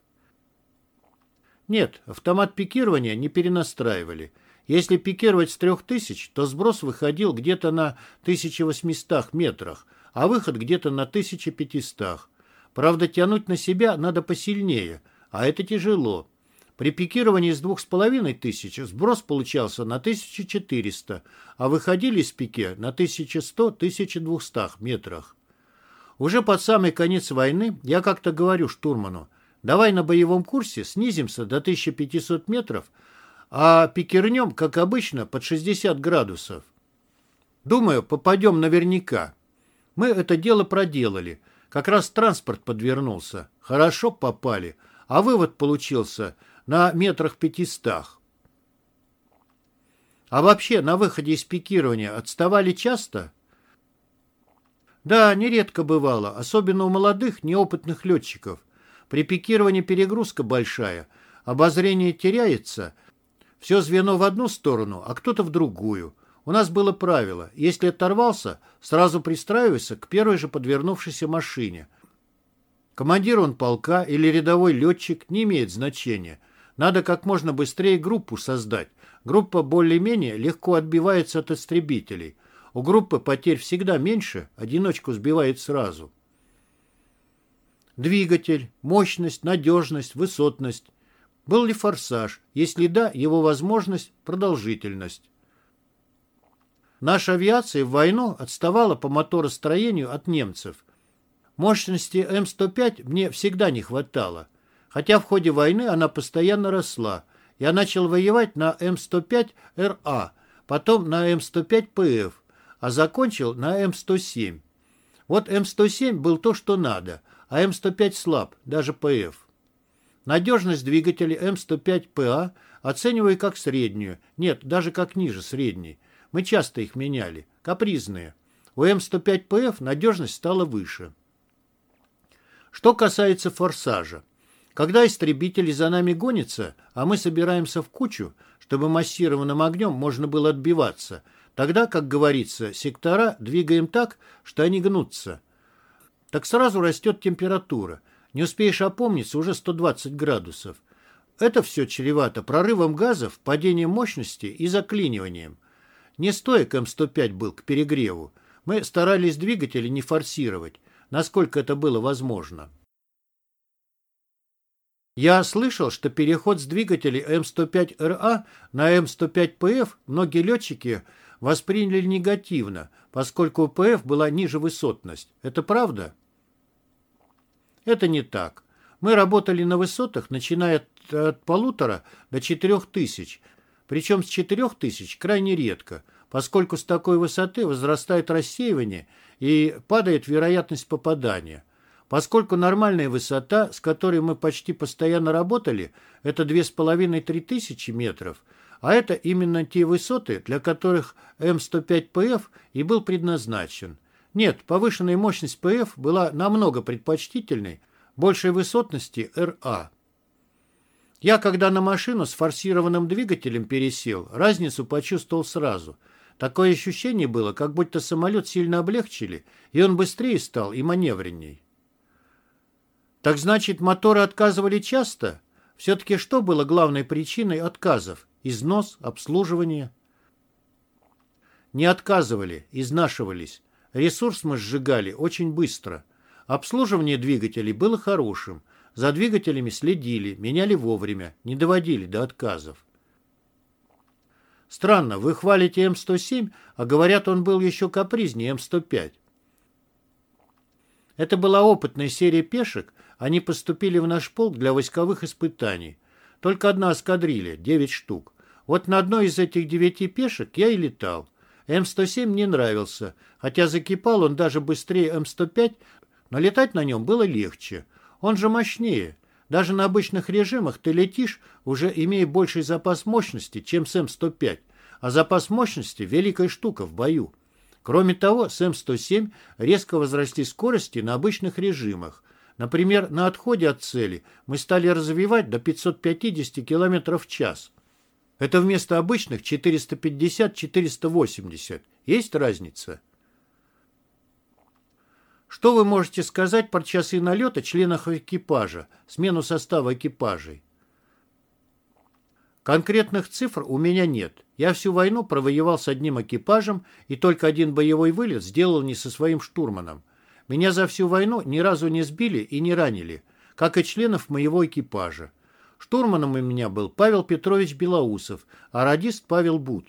Нет, автомат пикирования не перенастраивали. Если пикировать с 3000, то сброс выходил где-то на 1800 метрах, а выход где-то на 1500. Правда, тянуть на себя надо посильнее, а это тяжело. При пикировании с двух с половиной тысяч сброс получался на 1400, а выходили с пике на 1100-1200 метрах. Уже под самый конец войны я как-то говорю штурману, давай на боевом курсе снизимся до 1500 метров, а пикернем, как обычно, под 60 градусов. Думаю, попадем наверняка. Мы это дело проделали. Как раз транспорт подвернулся. Хорошо попали. А вывод получился на метрах пятистах. А вообще на выходе из пикирования отставали часто? Да, нередко бывало, особенно у молодых, неопытных летчиков. При пикировании перегрузка большая, обозрение теряется, все звено в одну сторону, а кто-то в другую. У нас было правило, если оторвался, сразу пристраивайся к первой же подвернувшейся машине. Командир он полка или рядовой летчик не имеет значения. Надо как можно быстрее группу создать. Группа более-менее легко отбивается от истребителей. У группы потерь всегда меньше, одиночку сбивает сразу. Двигатель, мощность, надежность, высотность. Был ли форсаж? Если да, его возможность, продолжительность. Наша авиация в войну отставала по моторостроению от немцев. Мощности М-105 мне всегда не хватало, хотя в ходе войны она постоянно росла. Я начал воевать на М-105РА, потом на М-105ПФ, а закончил на М-107. Вот М-107 был то, что надо, а М-105 слаб, даже ПФ. Надежность двигателей М105ПА оцениваю как среднюю, нет, даже как ниже средней. Мы часто их меняли, капризные. У М105ПФ надежность стала выше. Что касается форсажа. Когда истребители за нами гонятся, а мы собираемся в кучу, чтобы массированным огнем можно было отбиваться, тогда, как говорится, сектора двигаем так, что они гнутся. Так сразу растет температура – не успеешь опомниться, уже 120 градусов. Это все чревато прорывом газов, падением мощности и заклиниванием. Не стоек М105 был к перегреву. Мы старались двигатели не форсировать, насколько это было возможно. Я слышал, что переход с двигателей М105РА на М105ПФ многие летчики восприняли негативно, поскольку у ПФ была ниже высотность. Это правда? Это не так. Мы работали на высотах, начиная от, от полутора до четырех тысяч, причем с четырех тысяч крайне редко, поскольку с такой высоты возрастает рассеивание и падает вероятность попадания. Поскольку нормальная высота, с которой мы почти постоянно работали, это 2,5-3 тысячи метров, а это именно те высоты, для которых М105ПФ и был предназначен – нет, повышенная мощность ПФ была намного предпочтительной большей высотности РА. Я, когда на машину с форсированным двигателем пересел, разницу почувствовал сразу. Такое ощущение было, как будто самолет сильно облегчили, и он быстрее стал и маневренней. Так значит, моторы отказывали часто? Все-таки что было главной причиной отказов? Износ, обслуживание? Не отказывали, изнашивались. Ресурс мы сжигали очень быстро. Обслуживание двигателей было хорошим. За двигателями следили, меняли вовремя, не доводили до отказов. Странно, вы хвалите М107, а говорят, он был еще капризнее М105. Это была опытная серия пешек, они поступили в наш полк для войсковых испытаний. Только одна эскадрилья, 9 штук. Вот на одной из этих девяти пешек я и летал. М107 мне нравился, хотя закипал он даже быстрее М105, но летать на нем было легче. Он же мощнее. Даже на обычных режимах ты летишь, уже имея больший запас мощности, чем с М105, а запас мощности – великая штука в бою. Кроме того, с М107 резко возросли скорости на обычных режимах. Например, на отходе от цели мы стали развивать до 550 км в час – это вместо обычных 450-480. Есть разница? Что вы можете сказать про часы налета членов экипажа, смену состава экипажей? Конкретных цифр у меня нет. Я всю войну провоевал с одним экипажем и только один боевой вылет сделал не со своим штурманом. Меня за всю войну ни разу не сбили и не ранили, как и членов моего экипажа. Штурманом у меня был Павел Петрович Белоусов, а радист Павел Бут.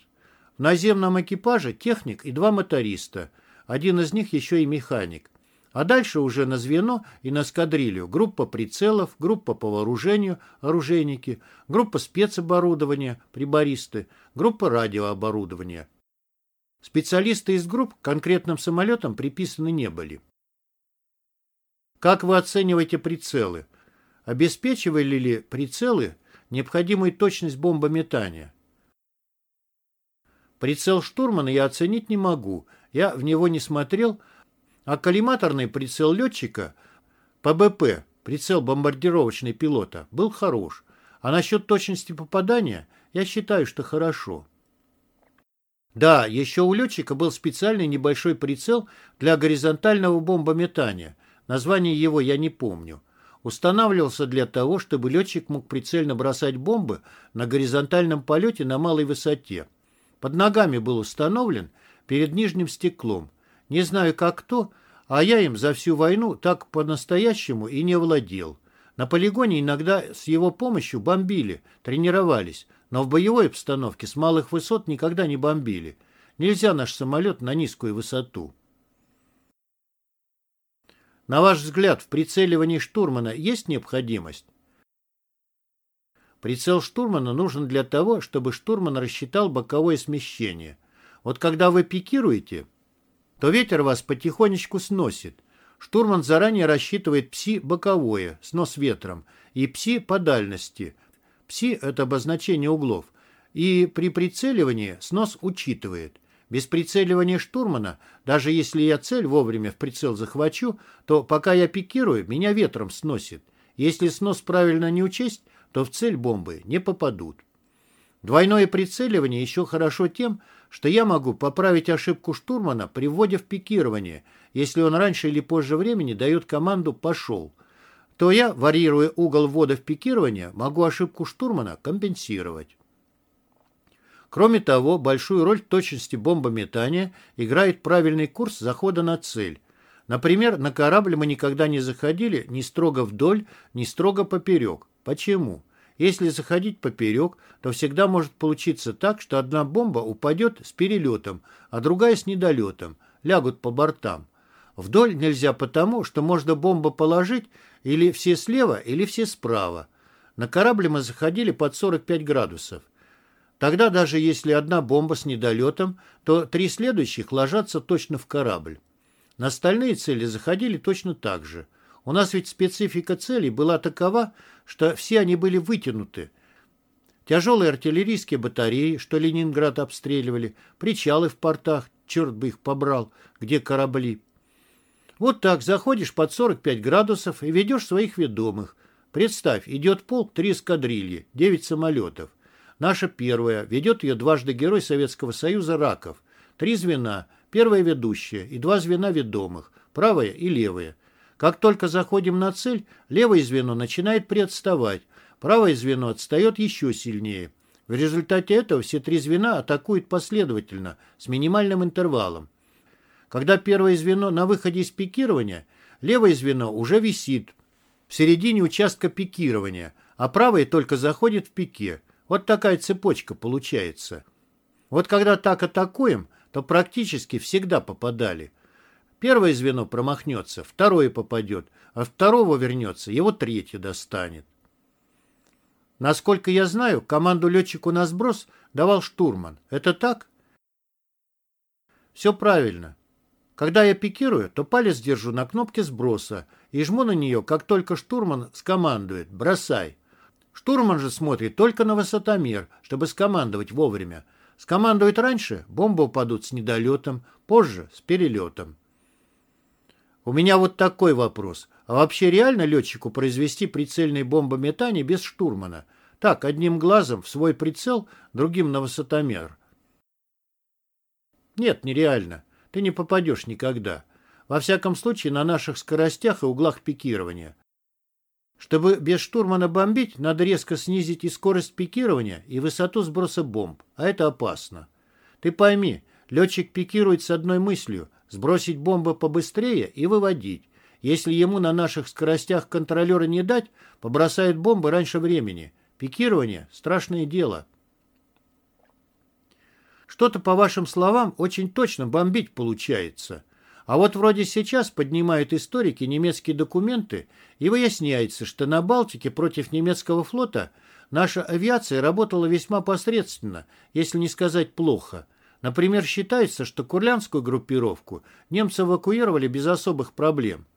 В наземном экипаже техник и два моториста. Один из них еще и механик. А дальше уже на звено и на эскадрилью группа прицелов, группа по вооружению, оружейники, группа спецоборудования, прибористы, группа радиооборудования. Специалисты из групп конкретным самолетам приписаны не были. Как вы оцениваете прицелы? Обеспечивали ли прицелы необходимую точность бомбометания? Прицел штурмана я оценить не могу, я в него не смотрел, а коллиматорный прицел летчика ПБП, прицел бомбардировочный пилота, был хорош. А насчет точности попадания я считаю, что хорошо. Да, еще у летчика был специальный небольшой прицел для горизонтального бомбометания. Название его я не помню устанавливался для того, чтобы летчик мог прицельно бросать бомбы на горизонтальном полете на малой высоте. Под ногами был установлен перед нижним стеклом. Не знаю, как кто, а я им за всю войну так по-настоящему и не владел. На полигоне иногда с его помощью бомбили, тренировались, но в боевой обстановке с малых высот никогда не бомбили. Нельзя наш самолет на низкую высоту. На ваш взгляд, в прицеливании штурмана есть необходимость? Прицел штурмана нужен для того, чтобы штурман рассчитал боковое смещение. Вот когда вы пикируете, то ветер вас потихонечку сносит. Штурман заранее рассчитывает пси боковое, снос ветром, и пси по дальности. Пси – это обозначение углов. И при прицеливании снос учитывает. Без прицеливания штурмана, даже если я цель вовремя в прицел захвачу, то пока я пикирую, меня ветром сносит. Если снос правильно не учесть, то в цель бомбы не попадут. Двойное прицеливание еще хорошо тем, что я могу поправить ошибку штурмана при вводе в пикирование, если он раньше или позже времени дает команду «пошел», то я, варьируя угол ввода в пикирование, могу ошибку штурмана компенсировать. Кроме того, большую роль в точности бомбометания играет правильный курс захода на цель. Например, на корабль мы никогда не заходили ни строго вдоль, ни строго поперек. Почему? Если заходить поперек, то всегда может получиться так, что одна бомба упадет с перелетом, а другая с недолетом, лягут по бортам. Вдоль нельзя потому, что можно бомбу положить или все слева, или все справа. На корабле мы заходили под 45 градусов. Тогда даже если одна бомба с недолетом, то три следующих ложатся точно в корабль. На остальные цели заходили точно так же. У нас ведь специфика целей была такова, что все они были вытянуты. Тяжелые артиллерийские батареи, что Ленинград обстреливали, причалы в портах, черт бы их побрал, где корабли. Вот так заходишь под 45 градусов и ведешь своих ведомых. Представь, идет полк, три эскадрильи, девять самолетов. Наша первая. Ведет ее дважды герой Советского Союза Раков. Три звена. Первое ведущее и два звена ведомых. Правое и левое. Как только заходим на цель, левое звено начинает приотставать. Правое звено отстает еще сильнее. В результате этого все три звена атакуют последовательно, с минимальным интервалом. Когда первое звено на выходе из пикирования, левое звено уже висит в середине участка пикирования, а правое только заходит в пике. Вот такая цепочка получается. Вот когда так атакуем, то практически всегда попадали. Первое звено промахнется, второе попадет, а второго вернется, его третье достанет. Насколько я знаю, команду летчику на сброс давал штурман. Это так? Все правильно. Когда я пикирую, то палец держу на кнопке сброса и жму на нее, как только штурман скомандует «бросай». Штурман же смотрит только на высотомер, чтобы скомандовать вовремя. Скомандует раньше, бомбы упадут с недолетом, позже с перелетом. У меня вот такой вопрос. А вообще реально летчику произвести прицельный бомбометание без штурмана? Так, одним глазом в свой прицел, другим на высотомер. Нет, нереально. Ты не попадешь никогда. Во всяком случае, на наших скоростях и углах пикирования. Чтобы без штурмана бомбить, надо резко снизить и скорость пикирования, и высоту сброса бомб, а это опасно. Ты пойми, летчик пикирует с одной мыслью – сбросить бомбы побыстрее и выводить. Если ему на наших скоростях контролера не дать, побросает бомбы раньше времени. Пикирование – страшное дело. Что-то, по вашим словам, очень точно бомбить получается. А вот вроде сейчас поднимают историки немецкие документы, и выясняется, что на Балтике против немецкого флота наша авиация работала весьма посредственно, если не сказать плохо. Например, считается, что курлянскую группировку немцы эвакуировали без особых проблем.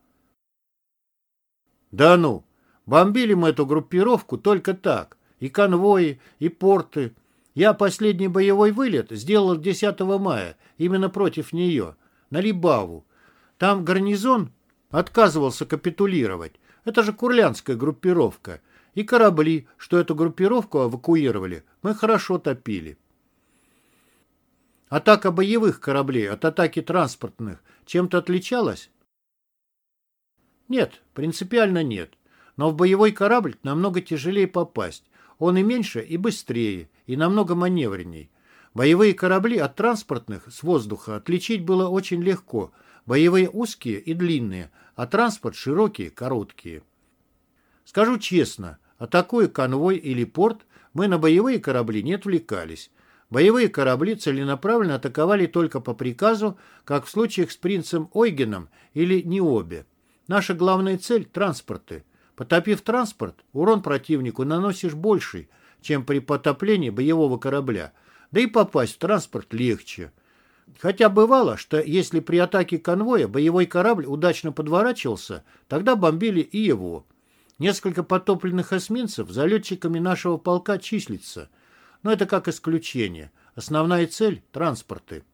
Да ну, бомбили мы эту группировку только так. И конвои, и порты. Я последний боевой вылет сделал 10 мая, именно против нее на Либаву. Там гарнизон отказывался капитулировать. Это же курлянская группировка. И корабли, что эту группировку эвакуировали, мы хорошо топили. Атака боевых кораблей от атаки транспортных чем-то отличалась? Нет, принципиально нет. Но в боевой корабль намного тяжелее попасть. Он и меньше, и быстрее, и намного маневренней. Боевые корабли от транспортных с воздуха отличить было очень легко. Боевые узкие и длинные, а транспорт широкие, короткие. Скажу честно, атакуя конвой или порт, мы на боевые корабли не отвлекались. Боевые корабли целенаправленно атаковали только по приказу, как в случаях с принцем Ойгеном или Необе. Наша главная цель – транспорты. Потопив транспорт, урон противнику наносишь больший, чем при потоплении боевого корабля. Да и попасть в транспорт легче. Хотя бывало, что если при атаке конвоя боевой корабль удачно подворачивался, тогда бомбили и его. Несколько потопленных эсминцев за летчиками нашего полка числится. Но это как исключение. Основная цель – транспорты.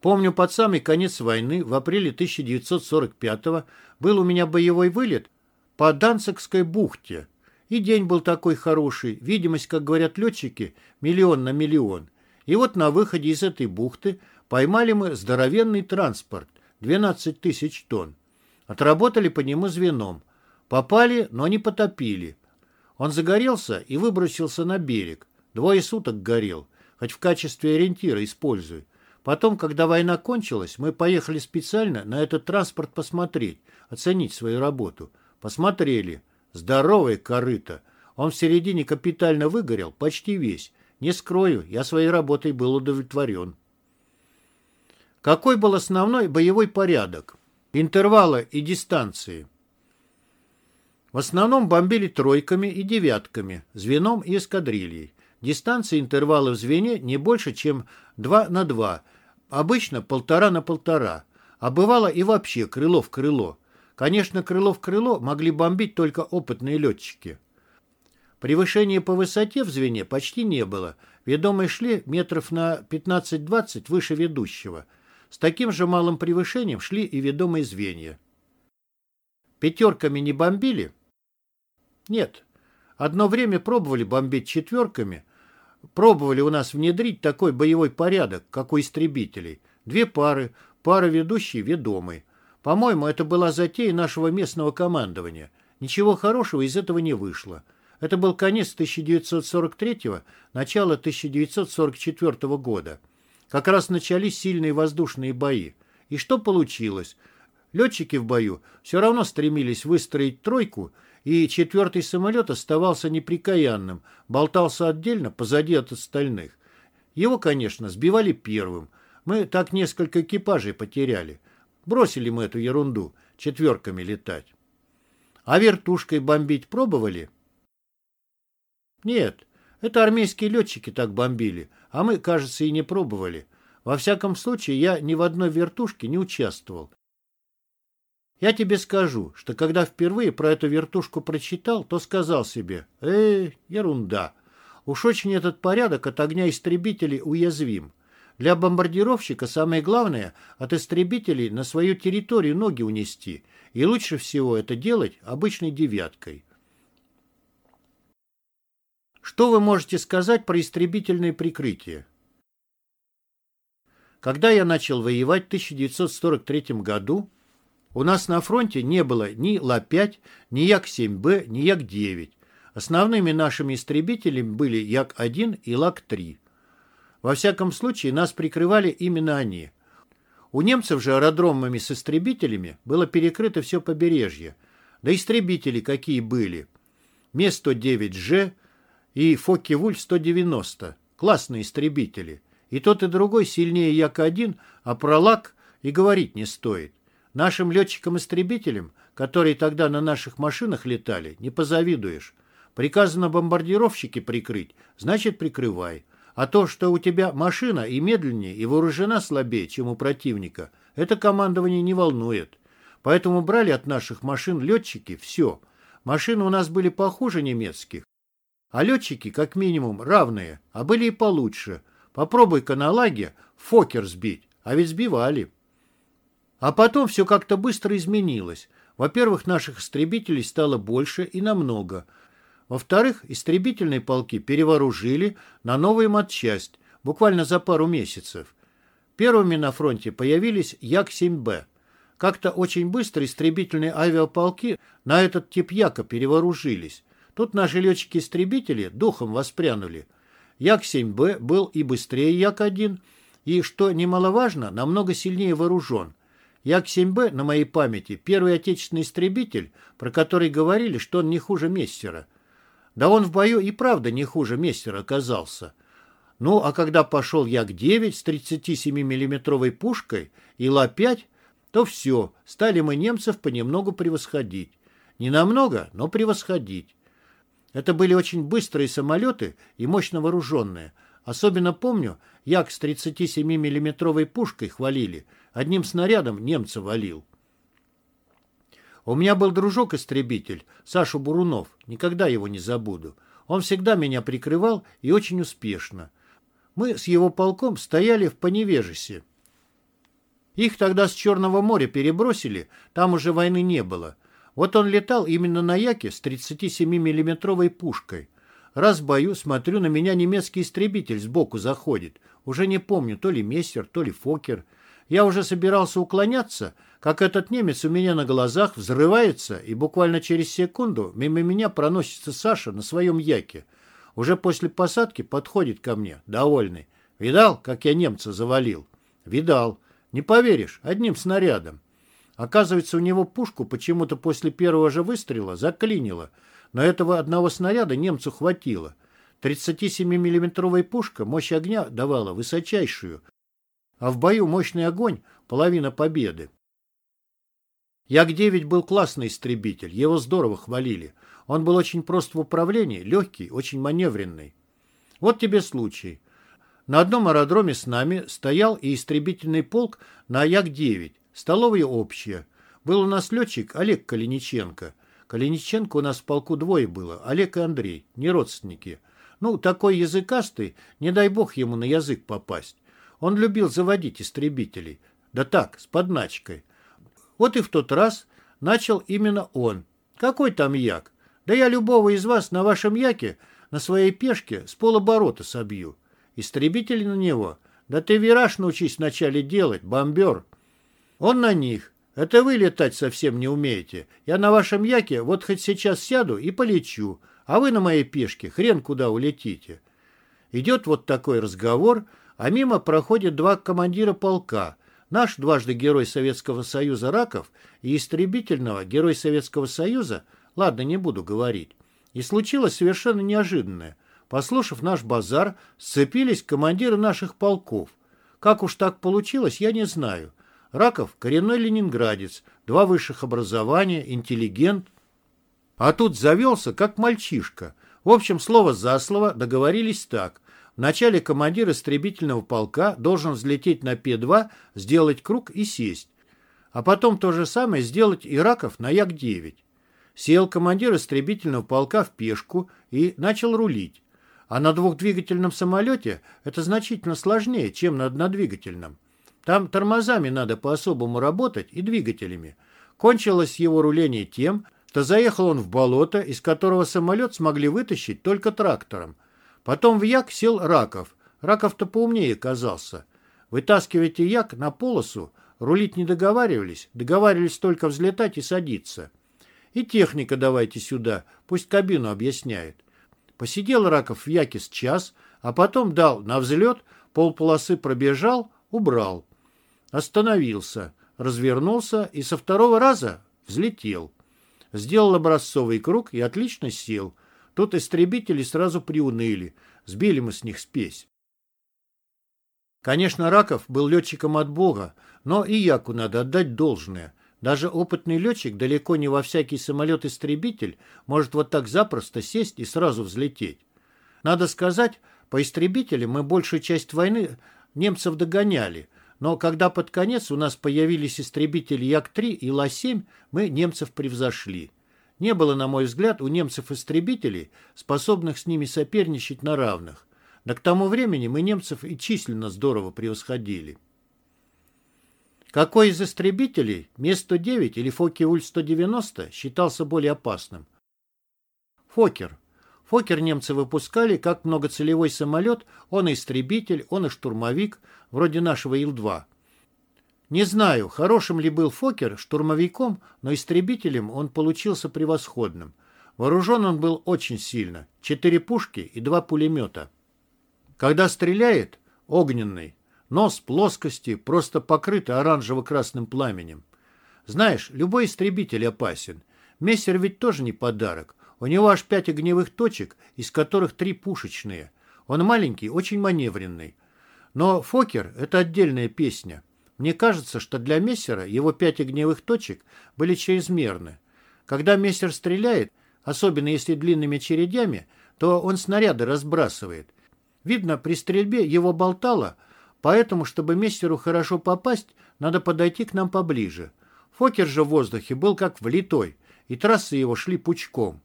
Помню, под самый конец войны, в апреле 1945-го, был у меня боевой вылет по Данцикской бухте. И день был такой хороший, видимость, как говорят летчики, миллион на миллион. И вот на выходе из этой бухты поймали мы здоровенный транспорт, 12 тысяч тонн. Отработали по нему звеном. Попали, но не потопили. Он загорелся и выбросился на берег. Двое суток горел, хоть в качестве ориентира используй. Потом, когда война кончилась, мы поехали специально на этот транспорт посмотреть, оценить свою работу. Посмотрели. Здоровый корыто. Он в середине капитально выгорел, почти весь. Не скрою, я своей работой был удовлетворен. Какой был основной боевой порядок? Интервалы и дистанции. В основном бомбили тройками и девятками, звеном и эскадрильей. Дистанция интервала в звене не больше, чем 2 на 2, Обычно полтора на полтора, а бывало и вообще крыло в крыло. Конечно, крыло в крыло могли бомбить только опытные летчики. Превышения по высоте в звене почти не было. Ведомые шли метров на 15-20 выше ведущего. С таким же малым превышением шли и ведомые звенья. Пятерками не бомбили? Нет. Одно время пробовали бомбить четверками, Пробовали у нас внедрить такой боевой порядок, как у истребителей. Две пары, пара ведущий, ведомый. По-моему, это была затея нашего местного командования. Ничего хорошего из этого не вышло. Это был конец 1943-го, начало 1944 года. Как раз начались сильные воздушные бои. И что получилось? Летчики в бою все равно стремились выстроить тройку – и четвертый самолет оставался неприкаянным, болтался отдельно позади от остальных. Его, конечно, сбивали первым. Мы так несколько экипажей потеряли. Бросили мы эту ерунду, четверками летать. А вертушкой бомбить пробовали? Нет, это армейские летчики так бомбили, а мы, кажется, и не пробовали. Во всяком случае, я ни в одной вертушке не участвовал. Я тебе скажу, что когда впервые про эту вертушку прочитал, то сказал себе, э, ерунда. Уж очень этот порядок от огня истребителей уязвим. Для бомбардировщика самое главное от истребителей на свою территорию ноги унести, и лучше всего это делать обычной девяткой. Что вы можете сказать про истребительное прикрытие? Когда я начал воевать в 1943 году, у нас на фронте не было ни Ла-5, ни Як-7Б, ни Як-9. Основными нашими истребителями были Як-1 и Лак-3. Во всяком случае, нас прикрывали именно они. У немцев же аэродромами с истребителями было перекрыто все побережье. Да истребители какие были. Ме-109Ж и Фокке-Вульф-190. Классные истребители. И тот, и другой сильнее Як-1, а про Лак и говорить не стоит. Нашим летчикам-истребителям, которые тогда на наших машинах летали, не позавидуешь. Приказано бомбардировщики прикрыть, значит прикрывай. А то, что у тебя машина и медленнее, и вооружена слабее, чем у противника, это командование не волнует. Поэтому брали от наших машин летчики все. Машины у нас были похуже немецких. А летчики, как минимум, равные, а были и получше. Попробуй-ка на лаге Фокер сбить, а ведь сбивали. А потом все как-то быстро изменилось. Во-первых, наших истребителей стало больше и намного. Во-вторых, истребительные полки перевооружили на новую матчасть, буквально за пару месяцев. Первыми на фронте появились Як-7Б. Как-то очень быстро истребительные авиаполки на этот тип Яка перевооружились. Тут наши летчики-истребители духом воспрянули. Як-7Б был и быстрее Як-1, и, что немаловажно, намного сильнее вооружен. Як-7Б на моей памяти первый отечественный истребитель, про который говорили, что он не хуже Мессера. Да он в бою и правда не хуже Мессера оказался. Ну, а когда пошел Як-9 с 37 миллиметровой пушкой и Ла-5, то все, стали мы немцев понемногу превосходить. Не намного, но превосходить. Это были очень быстрые самолеты и мощно вооруженные. Особенно помню, як с 37 миллиметровой пушкой хвалили. Одним снарядом немца валил. У меня был дружок-истребитель, Саша Бурунов. Никогда его не забуду. Он всегда меня прикрывал и очень успешно. Мы с его полком стояли в Поневежесе. Их тогда с Черного моря перебросили, там уже войны не было. Вот он летал именно на Яке с 37-миллиметровой пушкой. Раз в бою смотрю, на меня немецкий истребитель сбоку заходит. Уже не помню, то ли Мессер, то ли Фокер. Я уже собирался уклоняться, как этот немец у меня на глазах взрывается, и буквально через секунду мимо меня проносится Саша на своем Яке. Уже после посадки подходит ко мне, довольный. Видал, как я немца завалил? Видал. Не поверишь, одним снарядом. Оказывается, у него пушку почему-то после первого же выстрела заклинило, но этого одного снаряда немцу хватило. 37-миллиметровая пушка мощь огня давала высочайшую, а в бою мощный огонь – половина победы. Як-9 был классный истребитель, его здорово хвалили. Он был очень прост в управлении, легкий, очень маневренный. Вот тебе случай. На одном аэродроме с нами стоял и истребительный полк на Як-9. Столовые общие. Был у нас летчик Олег Калиниченко. Калиниченко у нас в полку двое было, Олег и Андрей, не родственники. Ну, такой языкастый, не дай бог ему на язык попасть. Он любил заводить истребителей. Да так, с подначкой. Вот и в тот раз начал именно он. Какой там як? Да я любого из вас на вашем яке на своей пешке с полоборота собью. Истребители на него. Да ты вираж научись вначале делать, бомбер. Он на них. Это вы летать совсем не умеете. Я на вашем яке вот хоть сейчас сяду и полечу, а вы на моей пешке хрен куда улетите. Идет вот такой разговор, а мимо проходят два командира полка. Наш дважды герой Советского Союза Раков и истребительного герой Советского Союза, ладно, не буду говорить. И случилось совершенно неожиданное. Послушав наш базар, сцепились командиры наших полков. Как уж так получилось, я не знаю. Раков – коренной ленинградец, два высших образования, интеллигент. А тут завелся, как мальчишка. В общем, слово за слово договорились так. Вначале командир истребительного полка должен взлететь на П-2, сделать круг и сесть. А потом то же самое сделать и Раков на Як-9. Сел командир истребительного полка в пешку и начал рулить. А на двухдвигательном самолете это значительно сложнее, чем на однодвигательном. Там тормозами надо по-особому работать и двигателями. Кончилось его руление тем, что заехал он в болото, из которого самолет смогли вытащить только трактором. Потом в як сел Раков. Раков-то поумнее казался. Вытаскивайте як на полосу, рулить не договаривались, договаривались только взлетать и садиться. И техника давайте сюда, пусть кабину объясняет. Посидел Раков в яке с час, а потом дал на взлет, полполосы пробежал, убрал. Остановился, развернулся и со второго раза взлетел. Сделал образцовый круг и отлично сел. Тут истребители сразу приуныли. Сбили мы с них спесь. Конечно, Раков был летчиком от Бога, но и Яку надо отдать должное. Даже опытный летчик далеко не во всякий самолет-истребитель может вот так запросто сесть и сразу взлететь. Надо сказать, по истребителям мы большую часть войны немцев догоняли, но когда под конец у нас появились истребители Як-3 и Ла-7, мы немцев превзошли. Не было, на мой взгляд, у немцев истребителей, способных с ними соперничать на равных. Да к тому времени мы немцев и численно здорово превосходили. Какой из истребителей, Ме-109 или Фокке-Уль-190, считался более опасным? Фокер. Фокер немцы выпускали как многоцелевой самолет, он и истребитель, он и штурмовик, вроде нашего Ил-2. Не знаю, хорошим ли был Фокер штурмовиком, но истребителем он получился превосходным. Вооружен он был очень сильно. Четыре пушки и два пулемета. Когда стреляет, огненный. Нос плоскости, просто покрытый оранжево-красным пламенем. Знаешь, любой истребитель опасен. Мессер ведь тоже не подарок. У него аж пять огневых точек, из которых три пушечные. Он маленький, очень маневренный. Но Фокер — это отдельная песня. Мне кажется, что для мессера его пять огневых точек были чрезмерны. Когда мессер стреляет, особенно если длинными чередями, то он снаряды разбрасывает. Видно, при стрельбе его болтало, поэтому, чтобы мессеру хорошо попасть, надо подойти к нам поближе. Фокер же в воздухе был как влитой, и трассы его шли пучком.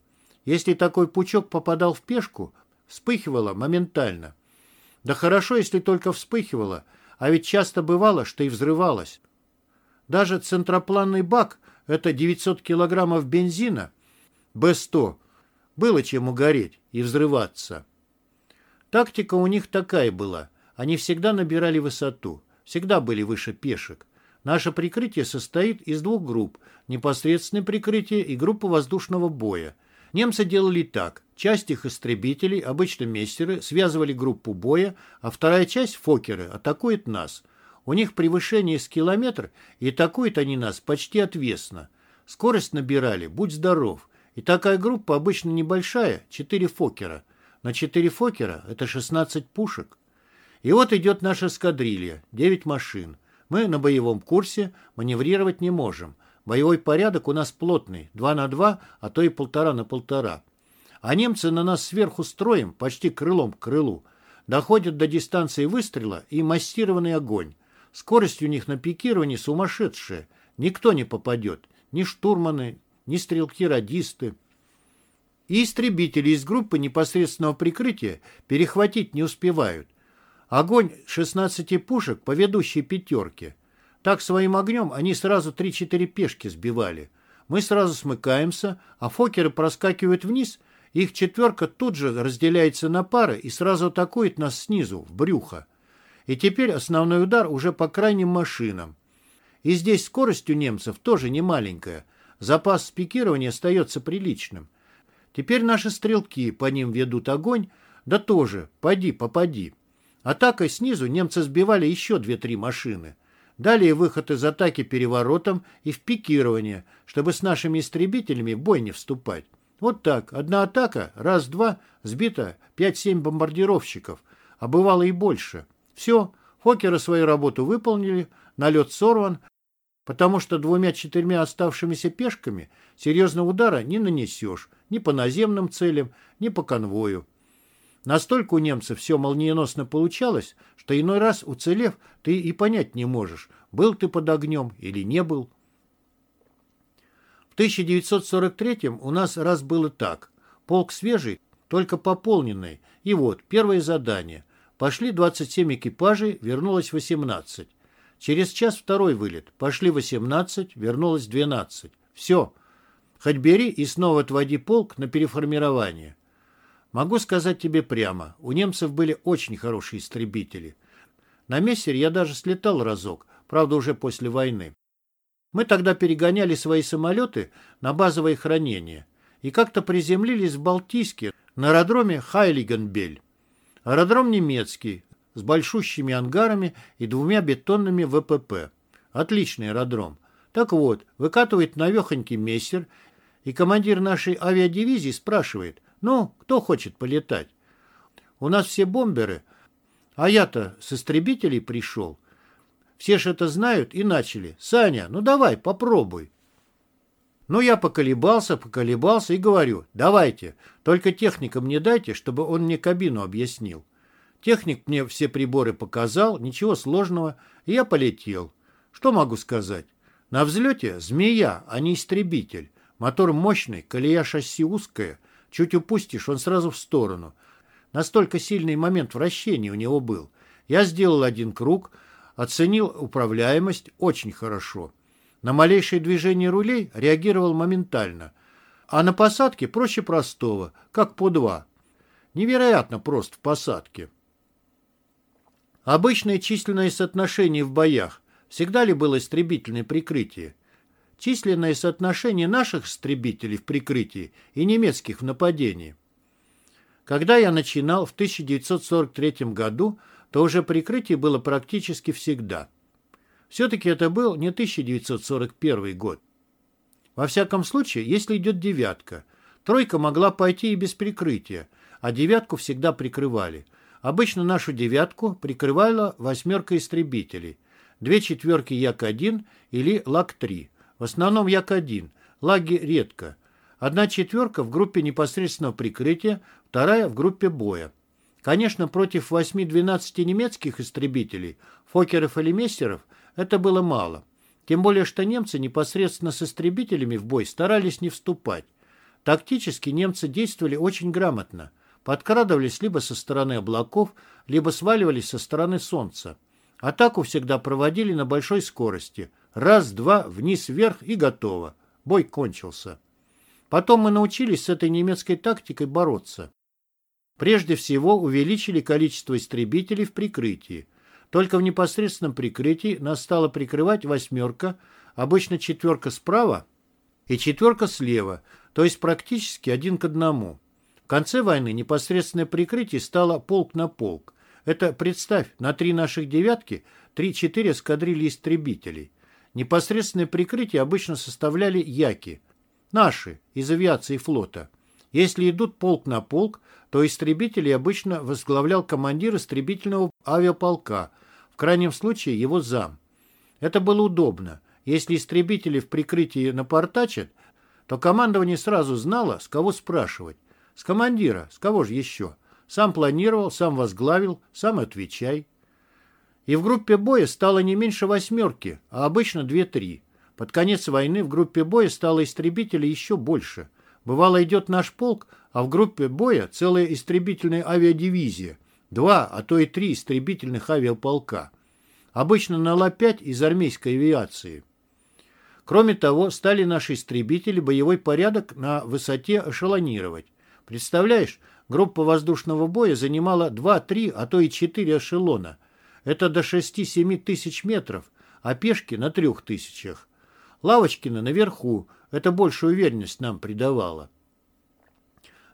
Если такой пучок попадал в пешку, вспыхивало моментально. Да хорошо, если только вспыхивало, а ведь часто бывало, что и взрывалось. Даже центропланный бак, это 900 килограммов бензина, Б-100, было чем угореть и взрываться. Тактика у них такая была. Они всегда набирали высоту, всегда были выше пешек. Наше прикрытие состоит из двух групп – непосредственное прикрытие и группа воздушного боя. Немцы делали так. Часть их истребителей, обычно мессеры, связывали группу боя, а вторая часть – фокеры, атакует нас. У них превышение с километр, и атакуют они нас почти отвесно. Скорость набирали, будь здоров. И такая группа обычно небольшая, 4 фокера. На 4 фокера – это 16 пушек. И вот идет наша эскадрилья, 9 машин. Мы на боевом курсе маневрировать не можем. Боевой порядок у нас плотный, 2 на 2, а то и полтора на полтора. А немцы на нас сверху строем, почти крылом к крылу. Доходят до дистанции выстрела и массированный огонь. Скорость у них на пикировании сумасшедшая. Никто не попадет. Ни штурманы, ни стрелки-радисты. И истребители из группы непосредственного прикрытия перехватить не успевают. Огонь 16 пушек по ведущей пятерке. Так своим огнем они сразу 3-4 пешки сбивали. Мы сразу смыкаемся, а фокеры проскакивают вниз, их четверка тут же разделяется на пары и сразу атакует нас снизу, в брюхо. И теперь основной удар уже по крайним машинам. И здесь скорость у немцев тоже не маленькая. Запас спикирования остается приличным. Теперь наши стрелки по ним ведут огонь, да тоже, поди, попади. Атакой снизу немцы сбивали еще две-три машины. Далее выход из атаки переворотом и в пикирование, чтобы с нашими истребителями в бой не вступать. Вот так, одна атака, раз-два, сбито 5-7 бомбардировщиков, а бывало и больше. Все, Фокеры свою работу выполнили, налет сорван, потому что двумя-четырьмя оставшимися пешками серьезного удара не нанесешь ни по наземным целям, ни по конвою. Настолько у немцев все молниеносно получалось, что иной раз, уцелев, ты и понять не можешь, был ты под огнем или не был. В 1943-м у нас раз было так. Полк свежий, только пополненный. И вот, первое задание. Пошли 27 экипажей, вернулось 18. Через час второй вылет. Пошли 18, вернулось 12. Все. Хоть бери и снова отводи полк на переформирование. Могу сказать тебе прямо, у немцев были очень хорошие истребители. На Мессере я даже слетал разок, правда уже после войны. Мы тогда перегоняли свои самолеты на базовое хранение и как-то приземлились в Балтийске на аэродроме Хайлигенбель. Аэродром немецкий, с большущими ангарами и двумя бетонными ВПП. Отличный аэродром. Так вот, выкатывает навехонький мессер, и командир нашей авиадивизии спрашивает, ну, кто хочет полетать? У нас все бомберы, а я-то с истребителей пришел. Все ж это знают и начали. Саня, ну давай, попробуй. Ну, я поколебался, поколебался и говорю, давайте, только техникам не дайте, чтобы он мне кабину объяснил. Техник мне все приборы показал, ничего сложного, и я полетел. Что могу сказать? На взлете змея, а не истребитель. Мотор мощный, колея шасси узкая — Чуть упустишь, он сразу в сторону. Настолько сильный момент вращения у него был. Я сделал один круг, оценил управляемость очень хорошо. На малейшее движение рулей реагировал моментально. А на посадке проще простого, как по два. Невероятно прост в посадке. Обычное численное соотношение в боях. Всегда ли было истребительное прикрытие? Численное соотношение наших истребителей в прикрытии и немецких в нападении. Когда я начинал в 1943 году, то уже прикрытие было практически всегда. Все-таки это был не 1941 год. Во всяком случае, если идет девятка, тройка могла пойти и без прикрытия, а девятку всегда прикрывали. Обычно нашу девятку прикрывала восьмерка истребителей. две четверки Як-1 или Лак-3. В основном Як-1, Лаги редко. Одна четверка в группе непосредственного прикрытия, вторая в группе боя. Конечно, против 8-12 немецких истребителей, фокеров или мессеров, это было мало. Тем более, что немцы непосредственно с истребителями в бой старались не вступать. Тактически немцы действовали очень грамотно. Подкрадывались либо со стороны облаков, либо сваливались со стороны солнца. Атаку всегда проводили на большой скорости. Раз, два, вниз, вверх и готово. Бой кончился. Потом мы научились с этой немецкой тактикой бороться. Прежде всего увеличили количество истребителей в прикрытии. Только в непосредственном прикрытии нас стала прикрывать восьмерка, обычно четверка справа и четверка слева, то есть практически один к одному. В конце войны непосредственное прикрытие стало полк на полк. Это, представь, на три наших девятки три-четыре эскадрильи истребителей. Непосредственное прикрытие обычно составляли яки. Наши, из авиации флота. Если идут полк на полк, то истребители обычно возглавлял командир истребительного авиаполка, в крайнем случае его зам. Это было удобно. Если истребители в прикрытии напортачат, то командование сразу знало, с кого спрашивать. С командира, с кого же еще? Сам планировал, сам возглавил, сам отвечай. И в группе боя стало не меньше восьмерки, а обычно две-три. Под конец войны в группе боя стало истребителей еще больше. Бывало идет наш полк, а в группе боя целая истребительная авиадивизия. Два, а то и три истребительных авиаполка. Обычно на Ла-5 из армейской авиации. Кроме того, стали наши истребители боевой порядок на высоте эшелонировать. Представляешь, группа воздушного боя занимала 2-3, а то и 4 эшелона. Это до 6-7 тысяч метров, а пешки на трех тысячах. Лавочкина наверху, это большую уверенность нам придавало.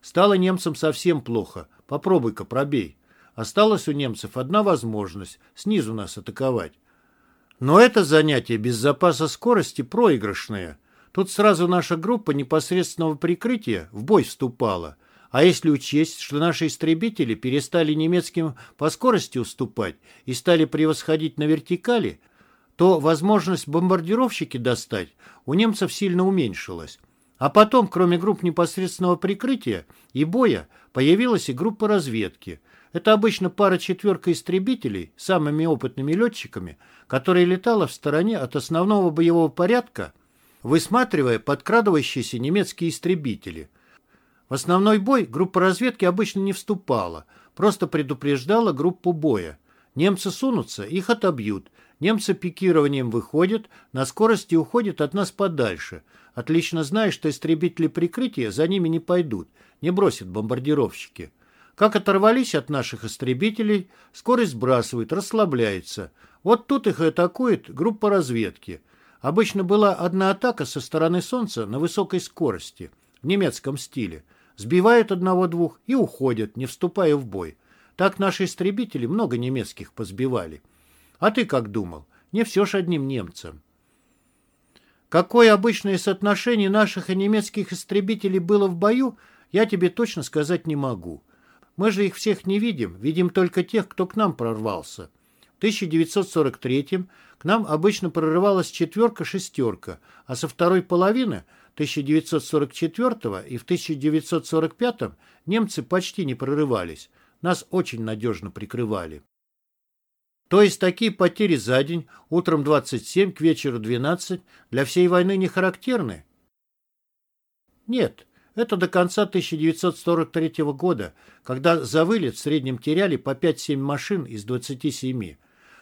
Стало немцам совсем плохо. Попробуй-ка пробей. Осталась у немцев одна возможность – снизу нас атаковать. Но это занятие без запаса скорости проигрышное. Тут сразу наша группа непосредственного прикрытия в бой вступала. А если учесть, что наши истребители перестали немецким по скорости уступать и стали превосходить на вертикали, то возможность бомбардировщики достать у немцев сильно уменьшилась. А потом, кроме групп непосредственного прикрытия и боя, появилась и группа разведки. Это обычно пара-четверка истребителей, самыми опытными летчиками, которая летала в стороне от основного боевого порядка, высматривая подкрадывающиеся немецкие истребители – в основной бой группа разведки обычно не вступала, просто предупреждала группу боя. Немцы сунутся, их отобьют. Немцы пикированием выходят, на скорости уходят от нас подальше. Отлично зная, что истребители прикрытия за ними не пойдут, не бросят бомбардировщики. Как оторвались от наших истребителей, скорость сбрасывают, расслабляется. Вот тут их и атакует группа разведки. Обычно была одна атака со стороны Солнца на высокой скорости, в немецком стиле сбивают одного-двух и уходят, не вступая в бой. Так наши истребители много немецких позбивали. А ты как думал? Не все ж одним немцам. Какое обычное соотношение наших и немецких истребителей было в бою, я тебе точно сказать не могу. Мы же их всех не видим, видим только тех, кто к нам прорвался. В 1943 к нам обычно прорывалась четверка-шестерка, а со второй половины – 1944 и в 1945 немцы почти не прорывались, нас очень надежно прикрывали. То есть такие потери за день, утром 27, к вечеру 12, для всей войны не характерны? Нет, это до конца 1943 года, когда за вылет в среднем теряли по 5-7 машин из 27.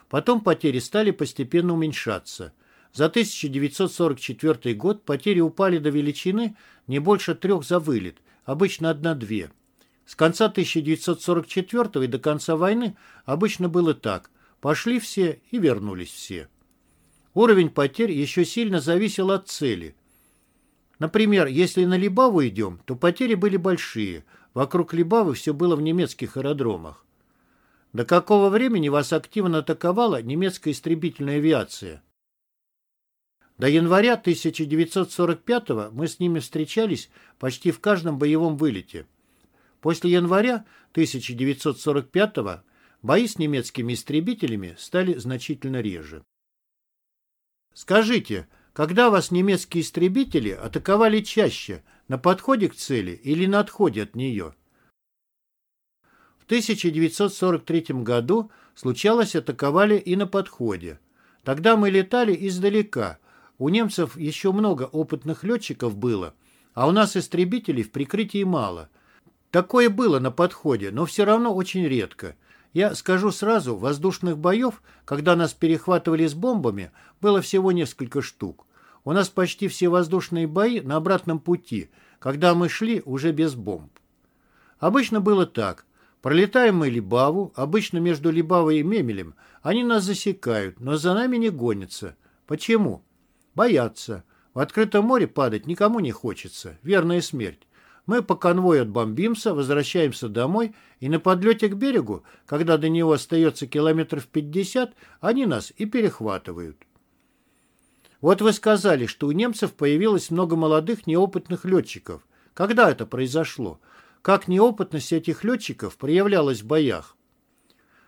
Потом потери стали постепенно уменьшаться – за 1944 год потери упали до величины не больше трех за вылет, обычно одна-две. С конца 1944 и до конца войны обычно было так. Пошли все и вернулись все. Уровень потерь еще сильно зависел от цели. Например, если на Либаву идем, то потери были большие. Вокруг Либавы все было в немецких аэродромах. До какого времени вас активно атаковала немецкая истребительная авиация? До января 1945 мы с ними встречались почти в каждом боевом вылете. После января 1945 бои с немецкими истребителями стали значительно реже. Скажите, когда вас немецкие истребители атаковали чаще, на подходе к цели или на отходе от нее? В 1943 году случалось атаковали и на подходе. Тогда мы летали издалека. У немцев еще много опытных летчиков было, а у нас истребителей в прикрытии мало. Такое было на подходе, но все равно очень редко. Я скажу сразу, воздушных боев, когда нас перехватывали с бомбами, было всего несколько штук. У нас почти все воздушные бои на обратном пути, когда мы шли уже без бомб. Обычно было так. Пролетаем мы Либаву, обычно между Либавой и Мемелем. Они нас засекают, но за нами не гонятся. Почему? Боятся. В открытом море падать никому не хочется. Верная смерть. Мы по конвою отбомбимся, возвращаемся домой, и на подлете к берегу, когда до него остается километров 50, они нас и перехватывают. Вот вы сказали, что у немцев появилось много молодых неопытных летчиков. Когда это произошло? Как неопытность этих летчиков проявлялась в боях?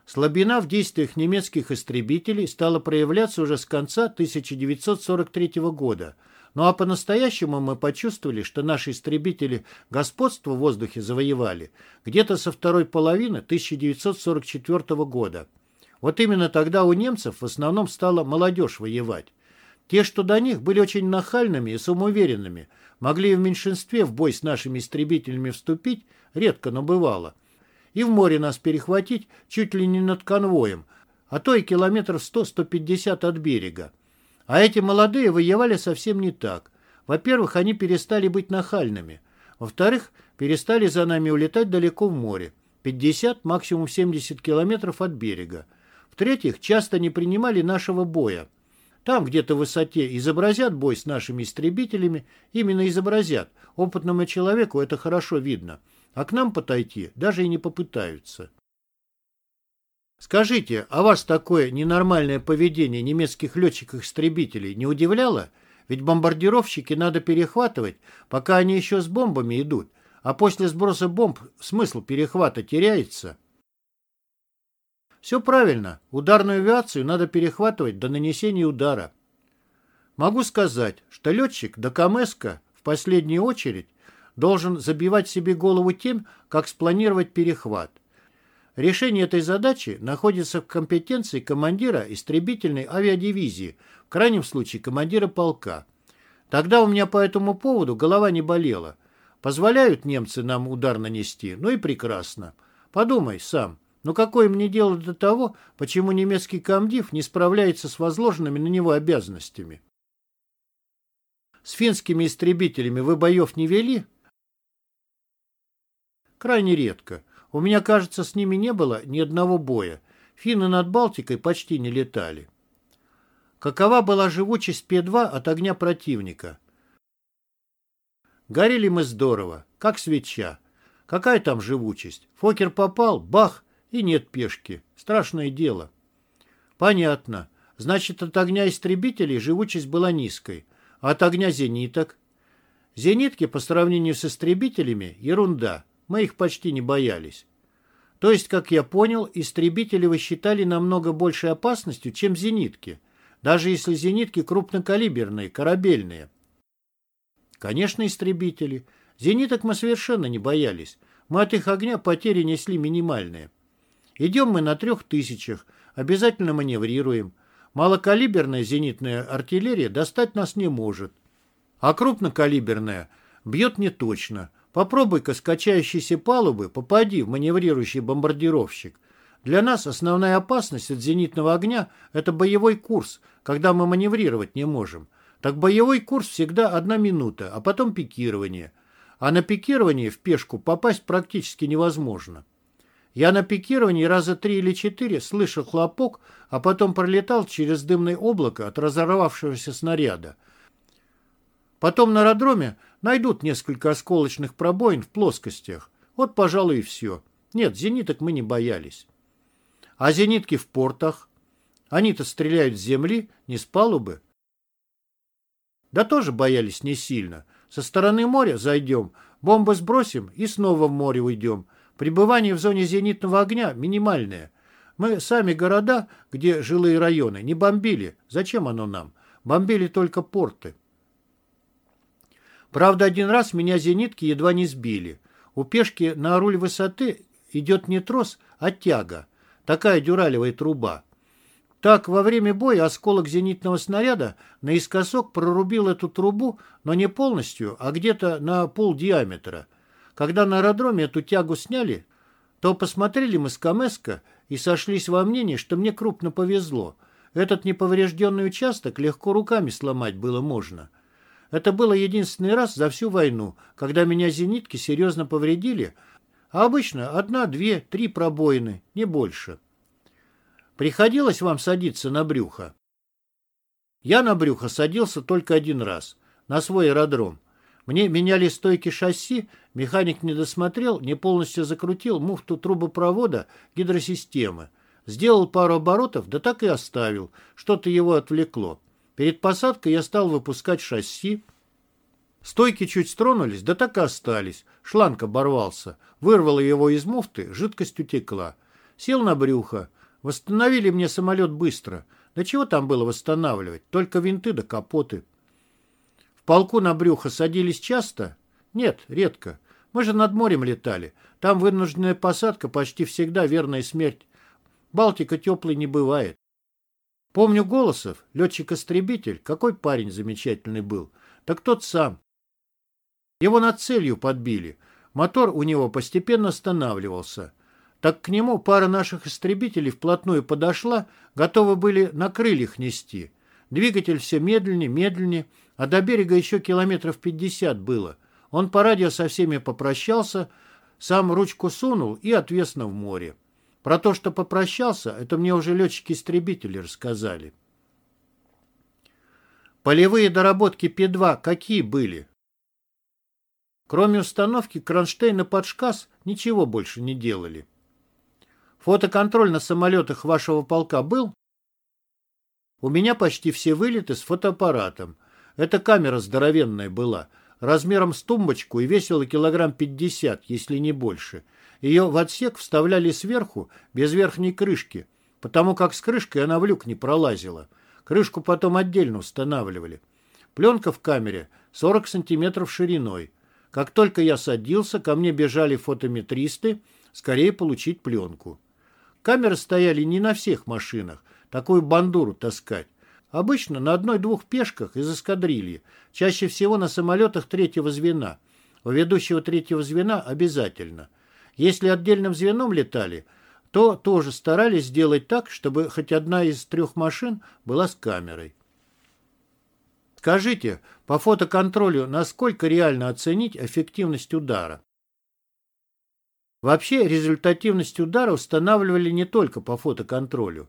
Слабина в действиях немецких истребителей стала проявляться уже с конца 1943 года – ну а по-настоящему мы почувствовали, что наши истребители господство в воздухе завоевали где-то со второй половины 1944 года. Вот именно тогда у немцев в основном стала молодежь воевать. Те, что до них, были очень нахальными и самоуверенными, могли в меньшинстве в бой с нашими истребителями вступить, редко, но бывало. И в море нас перехватить чуть ли не над конвоем, а то и километров 100-150 от берега. А эти молодые воевали совсем не так. Во-первых, они перестали быть нахальными. Во-вторых, перестали за нами улетать далеко в море. 50, максимум 70 километров от берега. В-третьих, часто не принимали нашего боя. Там, где-то в высоте, изобразят бой с нашими истребителями, именно изобразят. Опытному человеку это хорошо видно. А к нам подойти даже и не попытаются. Скажите, а вас такое ненормальное поведение немецких летчиков-истребителей не удивляло? Ведь бомбардировщики надо перехватывать, пока они еще с бомбами идут, а после сброса бомб смысл перехвата теряется. Все правильно, ударную авиацию надо перехватывать до нанесения удара. Могу сказать, что летчик до Камеска в последнюю очередь должен забивать себе голову тем, как спланировать перехват. Решение этой задачи находится в компетенции командира истребительной авиадивизии, в крайнем случае командира полка. Тогда у меня по этому поводу голова не болела. Позволяют немцы нам удар нанести, ну и прекрасно. Подумай сам, ну какое мне дело до того, почему немецкий комдив не справляется с возложенными на него обязанностями? С финскими истребителями вы боев не вели? Крайне редко. У меня, кажется, с ними не было ни одного боя. Финны над Балтикой почти не летали. Какова была живучесть П-2 от огня противника? Горели мы здорово, как свеча. Какая там живучесть? Фокер попал, бах, и нет пешки. Страшное дело. Понятно. Значит, от огня истребителей живучесть была низкой. А от огня зениток? Зенитки по сравнению с истребителями – ерунда. Мы их почти не боялись. То есть, как я понял, истребители вы считали намного большей опасностью, чем зенитки, даже если зенитки крупнокалиберные, корабельные. Конечно, истребители. Зениток мы совершенно не боялись. Мы от их огня потери несли минимальные. Идем мы на трех тысячах, обязательно маневрируем. Малокалиберная зенитная артиллерия достать нас не может. А крупнокалиберная бьет не точно – Попробуй-ка с палубы попади в маневрирующий бомбардировщик. Для нас основная опасность от зенитного огня – это боевой курс, когда мы маневрировать не можем. Так боевой курс всегда одна минута, а потом пикирование. А на пикирование в пешку попасть практически невозможно. Я на пикировании раза три или четыре слышал хлопок, а потом пролетал через дымное облако от разорвавшегося снаряда. Потом на аэродроме Найдут несколько осколочных пробоин в плоскостях. Вот, пожалуй, и все. Нет, зениток мы не боялись. А зенитки в портах? Они-то стреляют с земли, не с палубы. Да тоже боялись не сильно. Со стороны моря зайдем, бомбы сбросим и снова в море уйдем. Пребывание в зоне зенитного огня минимальное. Мы сами города, где жилые районы, не бомбили. Зачем оно нам? бомбили только порты. Правда, один раз меня зенитки едва не сбили. У пешки на руль высоты идет не трос, а тяга. Такая дюралевая труба. Так, во время боя осколок зенитного снаряда наискосок прорубил эту трубу, но не полностью, а где-то на пол диаметра. Когда на аэродроме эту тягу сняли, то посмотрели мы с Камеско и сошлись во мнении, что мне крупно повезло. Этот неповрежденный участок легко руками сломать было можно. Это было единственный раз за всю войну, когда меня зенитки серьезно повредили, а обычно одна, две, три пробоины, не больше. Приходилось вам садиться на брюхо? Я на брюхо садился только один раз, на свой аэродром. Мне меняли стойки шасси, механик не досмотрел, не полностью закрутил муфту трубопровода гидросистемы. Сделал пару оборотов, да так и оставил. Что-то его отвлекло. Перед посадкой я стал выпускать шасси. Стойки чуть стронулись, да так и остались. Шланг оборвался. Вырвало его из муфты, жидкость утекла. Сел на брюхо. Восстановили мне самолет быстро. Да чего там было восстанавливать? Только винты да капоты. В полку на брюхо садились часто? Нет, редко. Мы же над морем летали. Там вынужденная посадка почти всегда верная смерть. Балтика теплой не бывает. Помню Голосов, летчик-истребитель, какой парень замечательный был. Так тот сам. Его над целью подбили. Мотор у него постепенно останавливался так к нему пара наших истребителей вплотную подошла, готовы были на крыльях нести. Двигатель все медленнее, медленнее, а до берега еще километров пятьдесят было. Он по радио со всеми попрощался, сам ручку сунул и отвесно в море. Про то, что попрощался, это мне уже летчики-истребители рассказали. Полевые доработки П-2 какие были? Кроме установки кронштейна под шкас, ничего больше не делали. Фотоконтроль на самолетах вашего полка был? У меня почти все вылеты с фотоаппаратом. Эта камера здоровенная была, размером с тумбочку и весила килограмм пятьдесят, если не больше. Ее в отсек вставляли сверху, без верхней крышки, потому как с крышкой она в люк не пролазила. Крышку потом отдельно устанавливали. Пленка в камере 40 сантиметров шириной. Как только я садился, ко мне бежали фотометристы, скорее получить пленку. Камеры стояли не на всех машинах, такую бандуру таскать. Обычно на одной-двух пешках из эскадрильи, чаще всего на самолетах третьего звена. У ведущего третьего звена обязательно. Если отдельным звеном летали, то тоже старались сделать так, чтобы хоть одна из трех машин была с камерой. Скажите, по фотоконтролю, насколько реально оценить эффективность удара? Вообще результативность удара устанавливали не только по фотоконтролю.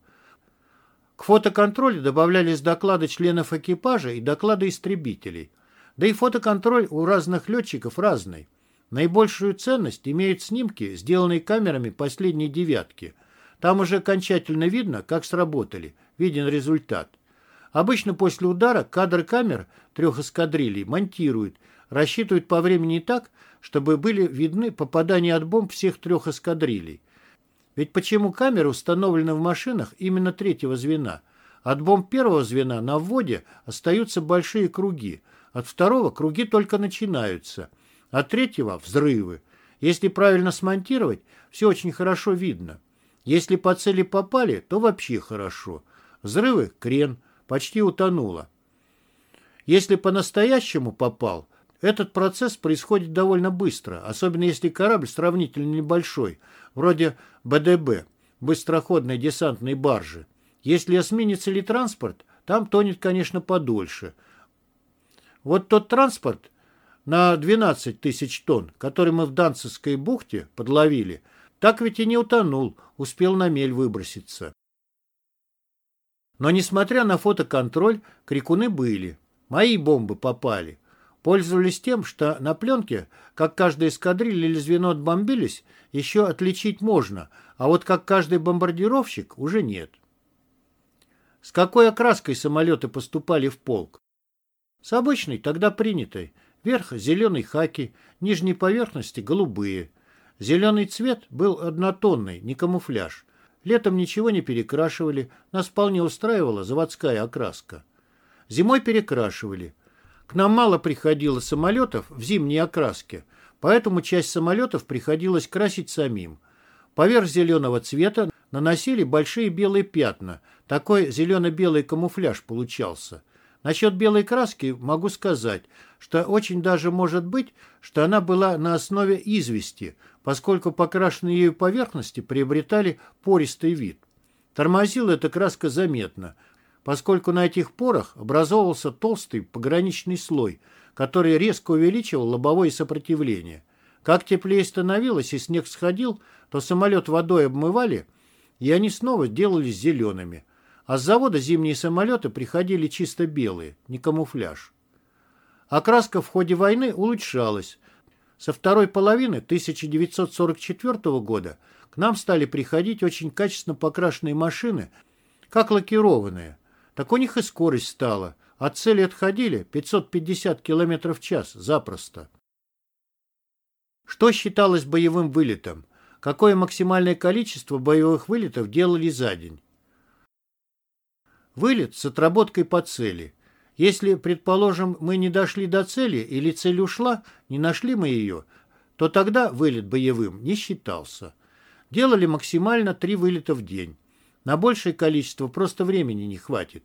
К фотоконтролю добавлялись доклады членов экипажа и доклады истребителей. Да и фотоконтроль у разных летчиков разный. Наибольшую ценность имеют снимки, сделанные камерами последней девятки. Там уже окончательно видно, как сработали, виден результат. Обычно после удара кадры камер трех эскадрилей монтируют, рассчитывают по времени так, чтобы были видны попадания от бомб всех трех эскадрилей. Ведь почему камеры установлены в машинах именно третьего звена? От бомб первого звена на вводе остаются большие круги, от второго круги только начинаются, от третьего – взрывы. Если правильно смонтировать, все очень хорошо видно. Если по цели попали, то вообще хорошо. Взрывы – крен, почти утонуло. Если по-настоящему попал, этот процесс происходит довольно быстро, особенно если корабль сравнительно небольшой, вроде БДБ, быстроходной десантной баржи. Если эсминец или транспорт, там тонет, конечно, подольше. Вот тот транспорт на 12 тысяч тонн, который мы в Данцевской бухте подловили, так ведь и не утонул, успел на мель выброситься. Но, несмотря на фотоконтроль, крикуны были. Мои бомбы попали. Пользовались тем, что на пленке, как каждая эскадриль или звено отбомбились, еще отличить можно, а вот как каждый бомбардировщик уже нет. С какой окраской самолеты поступали в полк? С обычной, тогда принятой. Верх – зеленый хаки, нижней поверхности – голубые. Зеленый цвет был однотонный, не камуфляж. Летом ничего не перекрашивали, нас вполне устраивала заводская окраска. Зимой перекрашивали. К нам мало приходило самолетов в зимней окраске, поэтому часть самолетов приходилось красить самим. Поверх зеленого цвета наносили большие белые пятна. Такой зелено-белый камуфляж получался. Насчет белой краски могу сказать, что очень даже может быть, что она была на основе извести, поскольку покрашенные ею поверхности приобретали пористый вид. Тормозила эта краска заметно, поскольку на этих порах образовывался толстый пограничный слой, который резко увеличивал лобовое сопротивление. Как теплее становилось и снег сходил, то самолет водой обмывали, и они снова делались зелеными. А с завода зимние самолеты приходили чисто белые, не камуфляж. Окраска в ходе войны улучшалась. Со второй половины 1944 года к нам стали приходить очень качественно покрашенные машины, как лакированные. Так у них и скорость стала. От цели отходили 550 км в час запросто. Что считалось боевым вылетом? Какое максимальное количество боевых вылетов делали за день? Вылет с отработкой по цели. Если, предположим, мы не дошли до цели или цель ушла, не нашли мы ее, то тогда вылет боевым не считался. Делали максимально три вылета в день. На большее количество просто времени не хватит.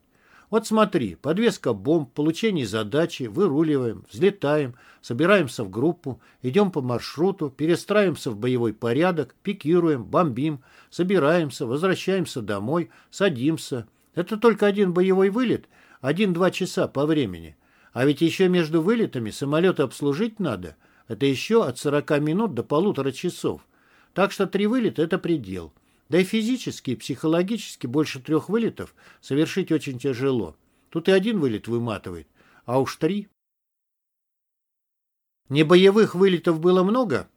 Вот смотри, подвеска бомб, получение задачи, выруливаем, взлетаем, собираемся в группу, идем по маршруту, перестраиваемся в боевой порядок, пикируем, бомбим, собираемся, возвращаемся домой, садимся. Это только один боевой вылет, один-два часа по времени. А ведь еще между вылетами самолеты обслужить надо. Это еще от 40 минут до полутора часов. Так что три вылета – это предел. Да и физически и психологически больше трех вылетов совершить очень тяжело. Тут и один вылет выматывает, а уж три. Небоевых вылетов было много?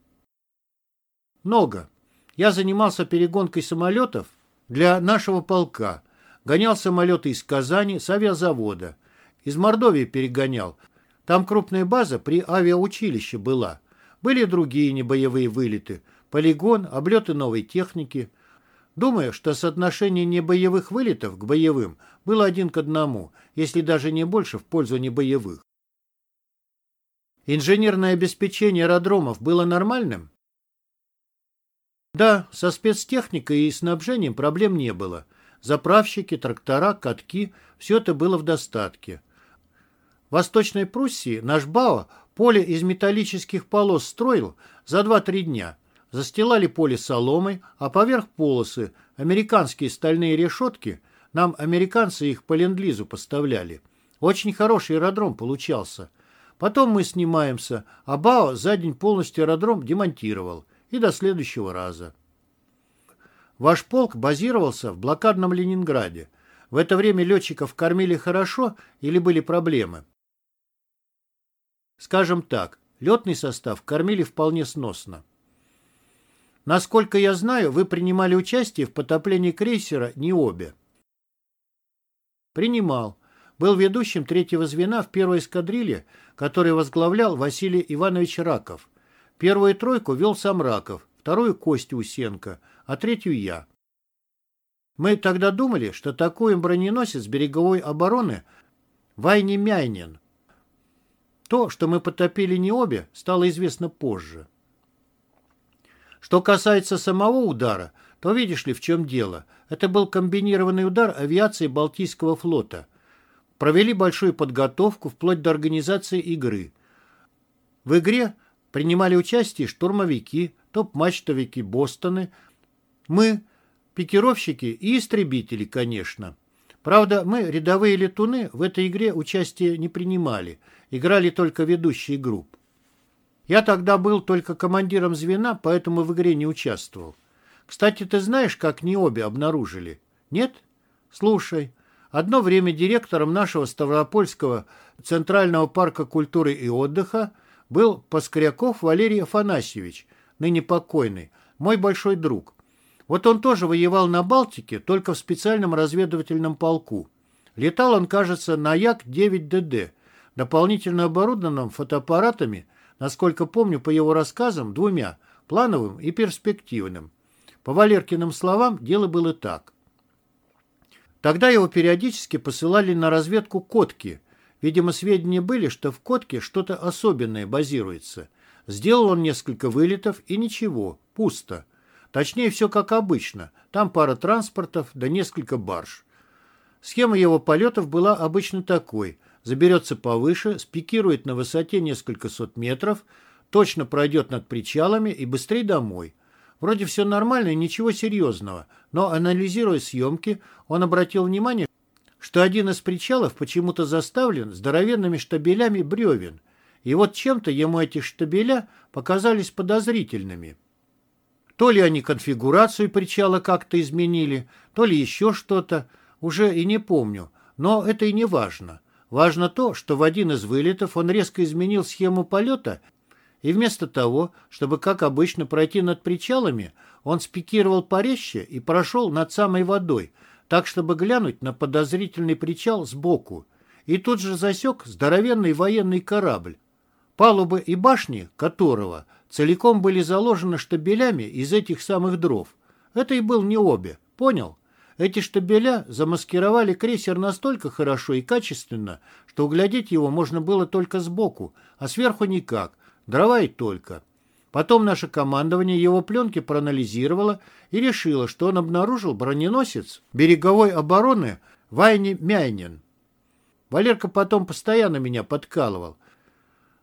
Много. Я занимался перегонкой самолетов для нашего полка. Гонял самолеты из Казани с авиазавода. Из Мордовии перегонял. Там крупная база при авиаучилище была. Были другие небоевые вылеты. Полигон, облеты новой техники – Думаю, что соотношение небоевых вылетов к боевым было один к одному, если даже не больше в пользу небоевых. Инженерное обеспечение аэродромов было нормальным? Да, со спецтехникой и снабжением проблем не было. Заправщики, трактора, катки – все это было в достатке. В Восточной Пруссии наш БАО поле из металлических полос строил за 2-3 дня – Застилали поле соломой, а поверх полосы американские стальные решетки. Нам американцы их по ленд-лизу поставляли. Очень хороший аэродром получался. Потом мы снимаемся, а БАО за день полностью аэродром демонтировал. И до следующего раза. Ваш полк базировался в блокадном Ленинграде. В это время летчиков кормили хорошо или были проблемы? Скажем так, летный состав кормили вполне сносно. Насколько я знаю, вы принимали участие в потоплении крейсера «Ниобе». Принимал. Был ведущим третьего звена в первой эскадрилье, который возглавлял Василий Иванович Раков. Первую тройку вел сам Раков, вторую – Костя Усенко, а третью – я. Мы тогда думали, что такой броненосец береговой обороны Вайни Мяйнин. То, что мы потопили Ниобе, стало известно позже. Что касается самого удара, то видишь ли, в чем дело. Это был комбинированный удар авиации Балтийского флота. Провели большую подготовку вплоть до организации игры. В игре принимали участие штурмовики, топ-мачтовики Бостоны, мы, пикировщики и истребители, конечно. Правда, мы, рядовые летуны, в этой игре участие не принимали, играли только ведущие групп. Я тогда был только командиром звена, поэтому в игре не участвовал. Кстати, ты знаешь, как не обе обнаружили? Нет? Слушай. Одно время директором нашего Ставропольского Центрального парка культуры и отдыха был Поскряков Валерий Афанасьевич, ныне покойный, мой большой друг. Вот он тоже воевал на Балтике, только в специальном разведывательном полку. Летал он, кажется, на Як-9ДД, дополнительно оборудованном фотоаппаратами – насколько помню по его рассказам, двумя – плановым и перспективным. По Валеркиным словам, дело было так. Тогда его периодически посылали на разведку Котки. Видимо, сведения были, что в Котке что-то особенное базируется. Сделал он несколько вылетов и ничего, пусто. Точнее, все как обычно. Там пара транспортов да несколько барж. Схема его полетов была обычно такой. Заберется повыше, спикирует на высоте несколько сот метров, точно пройдет над причалами и быстрее домой. Вроде все нормально и ничего серьезного, но, анализируя съемки, он обратил внимание, что один из причалов почему-то заставлен здоровенными штабелями бревен, и вот чем-то ему эти штабеля показались подозрительными. То ли они конфигурацию причала как-то изменили, то ли еще что-то, уже и не помню, но это и не важно. Важно то, что в один из вылетов он резко изменил схему полета, и вместо того, чтобы, как обычно, пройти над причалами, он спикировал порезче и прошел над самой водой, так, чтобы глянуть на подозрительный причал сбоку, и тут же засек здоровенный военный корабль, палубы и башни которого целиком были заложены штабелями из этих самых дров. Это и был не обе, понял? Эти штабеля замаскировали крейсер настолько хорошо и качественно, что углядеть его можно было только сбоку, а сверху никак, дрова и только. Потом наше командование его пленки проанализировало и решило, что он обнаружил броненосец береговой обороны Вайни Мяйнин. Валерка потом постоянно меня подкалывал.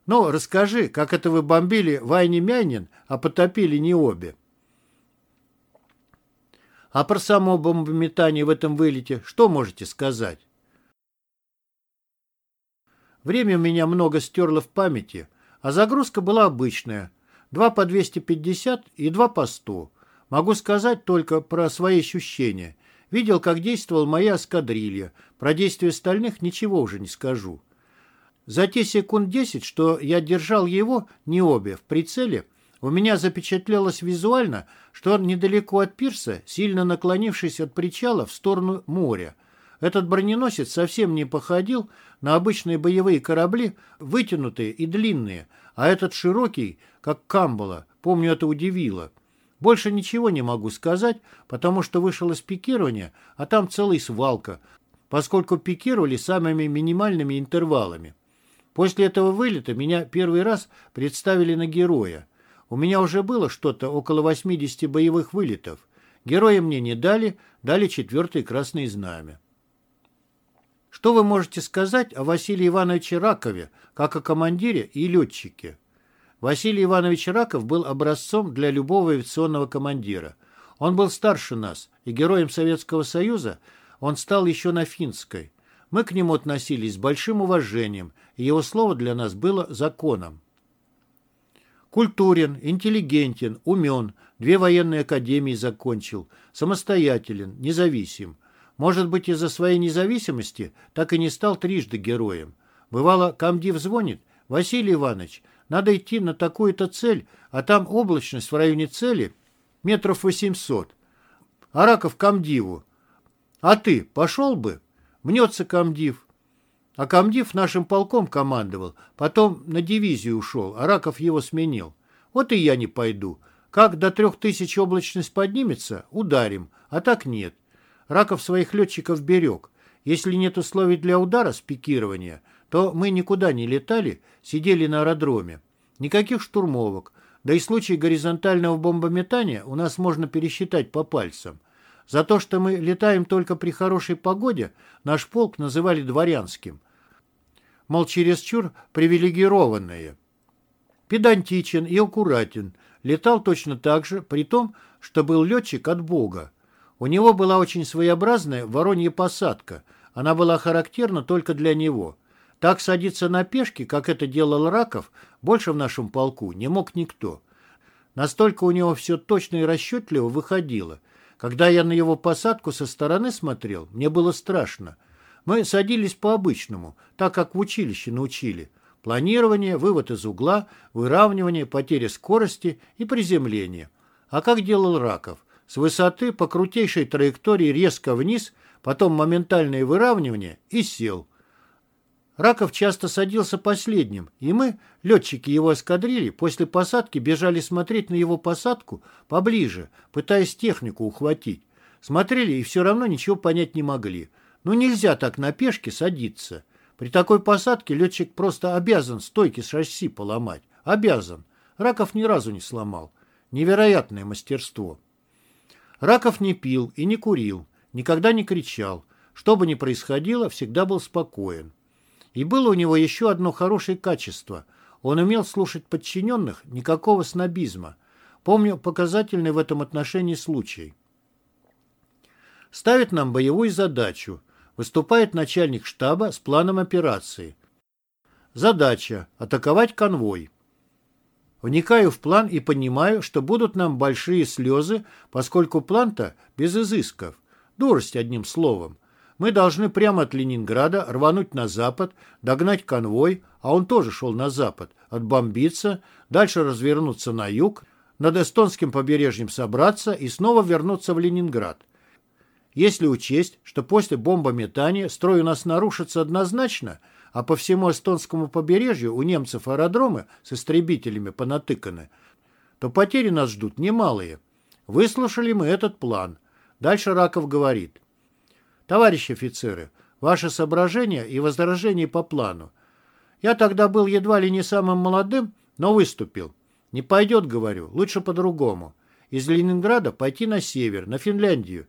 «Ну, расскажи, как это вы бомбили Вайни Мяйнин, а потопили не обе?» А про само бомбометание в этом вылете что можете сказать? Время у меня много стерло в памяти, а загрузка была обычная. Два по 250 и два по 100. Могу сказать только про свои ощущения. Видел, как действовала моя эскадрилья. Про действия остальных ничего уже не скажу. За те секунд 10, что я держал его, не обе, в прицеле, у меня запечатлелось визуально, что он недалеко от пирса, сильно наклонившись от причала в сторону моря. Этот броненосец совсем не походил на обычные боевые корабли, вытянутые и длинные, а этот широкий, как камбала. Помню, это удивило. Больше ничего не могу сказать, потому что вышел из пикирования, а там целая свалка, поскольку пикировали самыми минимальными интервалами. После этого вылета меня первый раз представили на героя. У меня уже было что-то около 80 боевых вылетов. Героя мне не дали, дали четвертое красное знамя. Что вы можете сказать о Василии Ивановиче Ракове, как о командире и летчике? Василий Иванович Раков был образцом для любого авиационного командира. Он был старше нас, и героем Советского Союза он стал еще на финской. Мы к нему относились с большим уважением, и его слово для нас было законом. Культурен, интеллигентен, умен, две военные академии закончил, самостоятелен, независим. Может быть, из-за своей независимости так и не стал трижды героем. Бывало, комдив звонит, «Василий Иванович, надо идти на такую-то цель, а там облачность в районе цели метров 800. Араков комдиву. А ты пошел бы?» Мнется комдив. А комдив нашим полком командовал, потом на дивизию ушел, а Раков его сменил. Вот и я не пойду. Как до трех тысяч облачность поднимется, ударим, а так нет. Раков своих летчиков берег. Если нет условий для удара с пикирования, то мы никуда не летали, сидели на аэродроме. Никаких штурмовок. Да и случай горизонтального бомбометания у нас можно пересчитать по пальцам. За то, что мы летаем только при хорошей погоде, наш полк называли дворянским мол, чересчур привилегированные. Педантичен и аккуратен, летал точно так же, при том, что был летчик от Бога. У него была очень своеобразная воронья посадка, она была характерна только для него. Так садиться на пешки, как это делал Раков, больше в нашем полку не мог никто. Настолько у него все точно и расчетливо выходило. Когда я на его посадку со стороны смотрел, мне было страшно. Мы садились по-обычному, так как в училище научили. Планирование, вывод из угла, выравнивание, потеря скорости и приземление. А как делал Раков? С высоты по крутейшей траектории резко вниз, потом моментальное выравнивание и сел. Раков часто садился последним, и мы, летчики его эскадрильи, после посадки бежали смотреть на его посадку поближе, пытаясь технику ухватить. Смотрели и все равно ничего понять не могли. Ну нельзя так на пешке садиться. При такой посадке летчик просто обязан стойки шасси поломать. Обязан. Раков ни разу не сломал. Невероятное мастерство. Раков не пил и не курил, никогда не кричал. Что бы ни происходило, всегда был спокоен. И было у него еще одно хорошее качество. Он умел слушать подчиненных, никакого снобизма. Помню показательный в этом отношении случай. Ставит нам боевую задачу. Выступает начальник штаба с планом операции. Задача – атаковать конвой. Вникаю в план и понимаю, что будут нам большие слезы, поскольку план-то без изысков. Дурость, одним словом. Мы должны прямо от Ленинграда рвануть на запад, догнать конвой, а он тоже шел на запад, отбомбиться, дальше развернуться на юг, над эстонским побережьем собраться и снова вернуться в Ленинград. Если учесть, что после бомбометания строй у нас нарушится однозначно, а по всему эстонскому побережью у немцев аэродромы с истребителями понатыканы, то потери нас ждут немалые. Выслушали мы этот план. Дальше Раков говорит. Товарищи офицеры, ваши соображения и возражения по плану. Я тогда был едва ли не самым молодым, но выступил. Не пойдет, говорю, лучше по-другому. Из Ленинграда пойти на север, на Финляндию,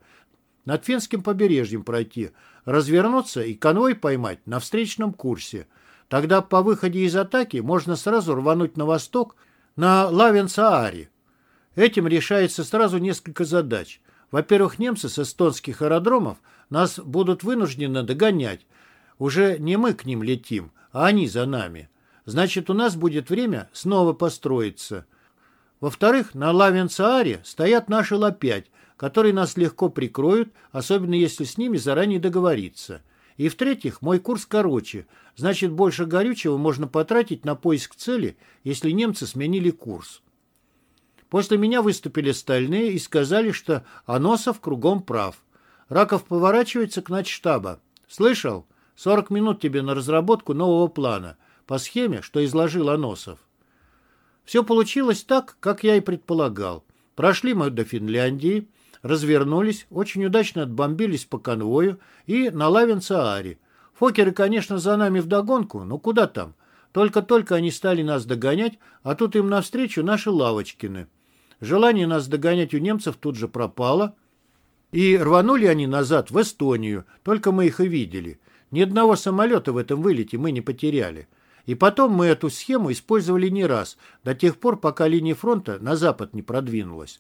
над финским побережьем пройти, развернуться и конвой поймать на встречном курсе. Тогда по выходе из атаки можно сразу рвануть на восток, на Лавенцааре. Этим решается сразу несколько задач. Во-первых, немцы с эстонских аэродромов нас будут вынуждены догонять. Уже не мы к ним летим, а они за нами. Значит, у нас будет время снова построиться. Во-вторых, на Лавенцааре стоят наши Ла-5, которые нас легко прикроют, особенно если с ними заранее договориться. И в-третьих, мой курс короче, значит больше горючего можно потратить на поиск цели, если немцы сменили курс. После меня выступили стальные и сказали, что Аносов кругом прав. Раков поворачивается к начштаба. «Слышал? 40 минут тебе на разработку нового плана, по схеме, что изложил Аносов». Все получилось так, как я и предполагал. Прошли мы до Финляндии, развернулись, очень удачно отбомбились по конвою и на Лавенцааре. Фокеры, конечно, за нами вдогонку, но куда там? Только-только они стали нас догонять, а тут им навстречу наши Лавочкины. Желание нас догонять у немцев тут же пропало, и рванули они назад в Эстонию, только мы их и видели. Ни одного самолета в этом вылете мы не потеряли. И потом мы эту схему использовали не раз, до тех пор, пока линия фронта на запад не продвинулась.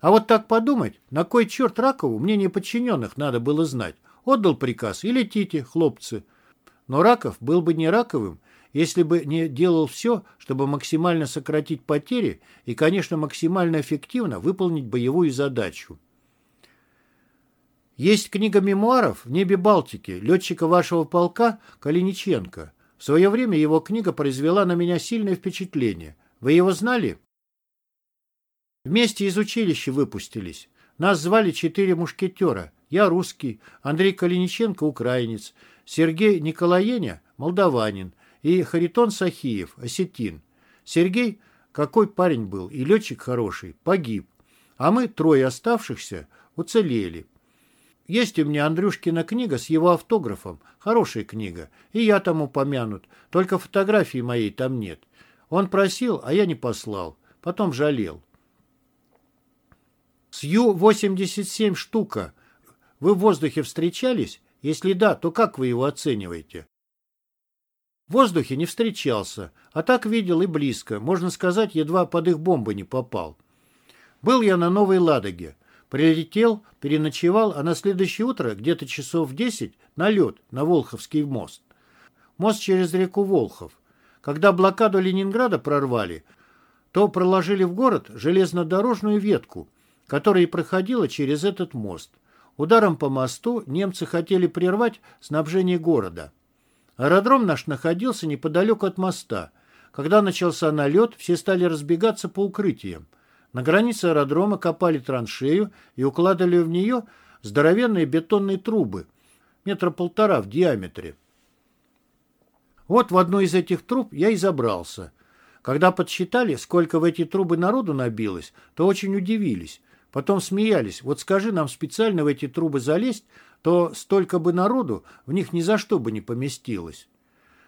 А вот так подумать, на кой черт Ракову мнение подчиненных надо было знать. Отдал приказ и летите, хлопцы. Но Раков был бы не Раковым, если бы не делал все, чтобы максимально сократить потери и, конечно, максимально эффективно выполнить боевую задачу. Есть книга мемуаров «В небе Балтики» летчика вашего полка Калиниченко. В свое время его книга произвела на меня сильное впечатление. Вы его знали? Вместе из училища выпустились. Нас звали четыре мушкетера. Я русский, Андрей Калиниченко украинец, Сергей Николаеня молдаванин и Харитон Сахиев осетин. Сергей, какой парень был и летчик хороший, погиб. А мы, трое оставшихся, уцелели. Есть у меня Андрюшкина книга с его автографом. Хорошая книга. И я там упомянут. Только фотографии моей там нет. Он просил, а я не послал. Потом жалел. С Ю-87 штука. Вы в воздухе встречались? Если да, то как вы его оцениваете? В воздухе не встречался, а так видел и близко, можно сказать, едва под их бомбы не попал. Был я на Новой Ладоге. Прилетел, переночевал, а на следующее утро, где-то часов в десять, на лед, на Волховский мост. Мост через реку Волхов. Когда блокаду Ленинграда прорвали, то проложили в город железнодорожную ветку, которая и проходила через этот мост. Ударом по мосту немцы хотели прервать снабжение города. Аэродром наш находился неподалеку от моста. Когда начался налет, все стали разбегаться по укрытиям. На границе аэродрома копали траншею и укладывали в нее здоровенные бетонные трубы, метра полтора в диаметре. Вот в одну из этих труб я и забрался. Когда подсчитали, сколько в эти трубы народу набилось, то очень удивились. Потом смеялись. Вот скажи нам специально в эти трубы залезть, то столько бы народу в них ни за что бы не поместилось.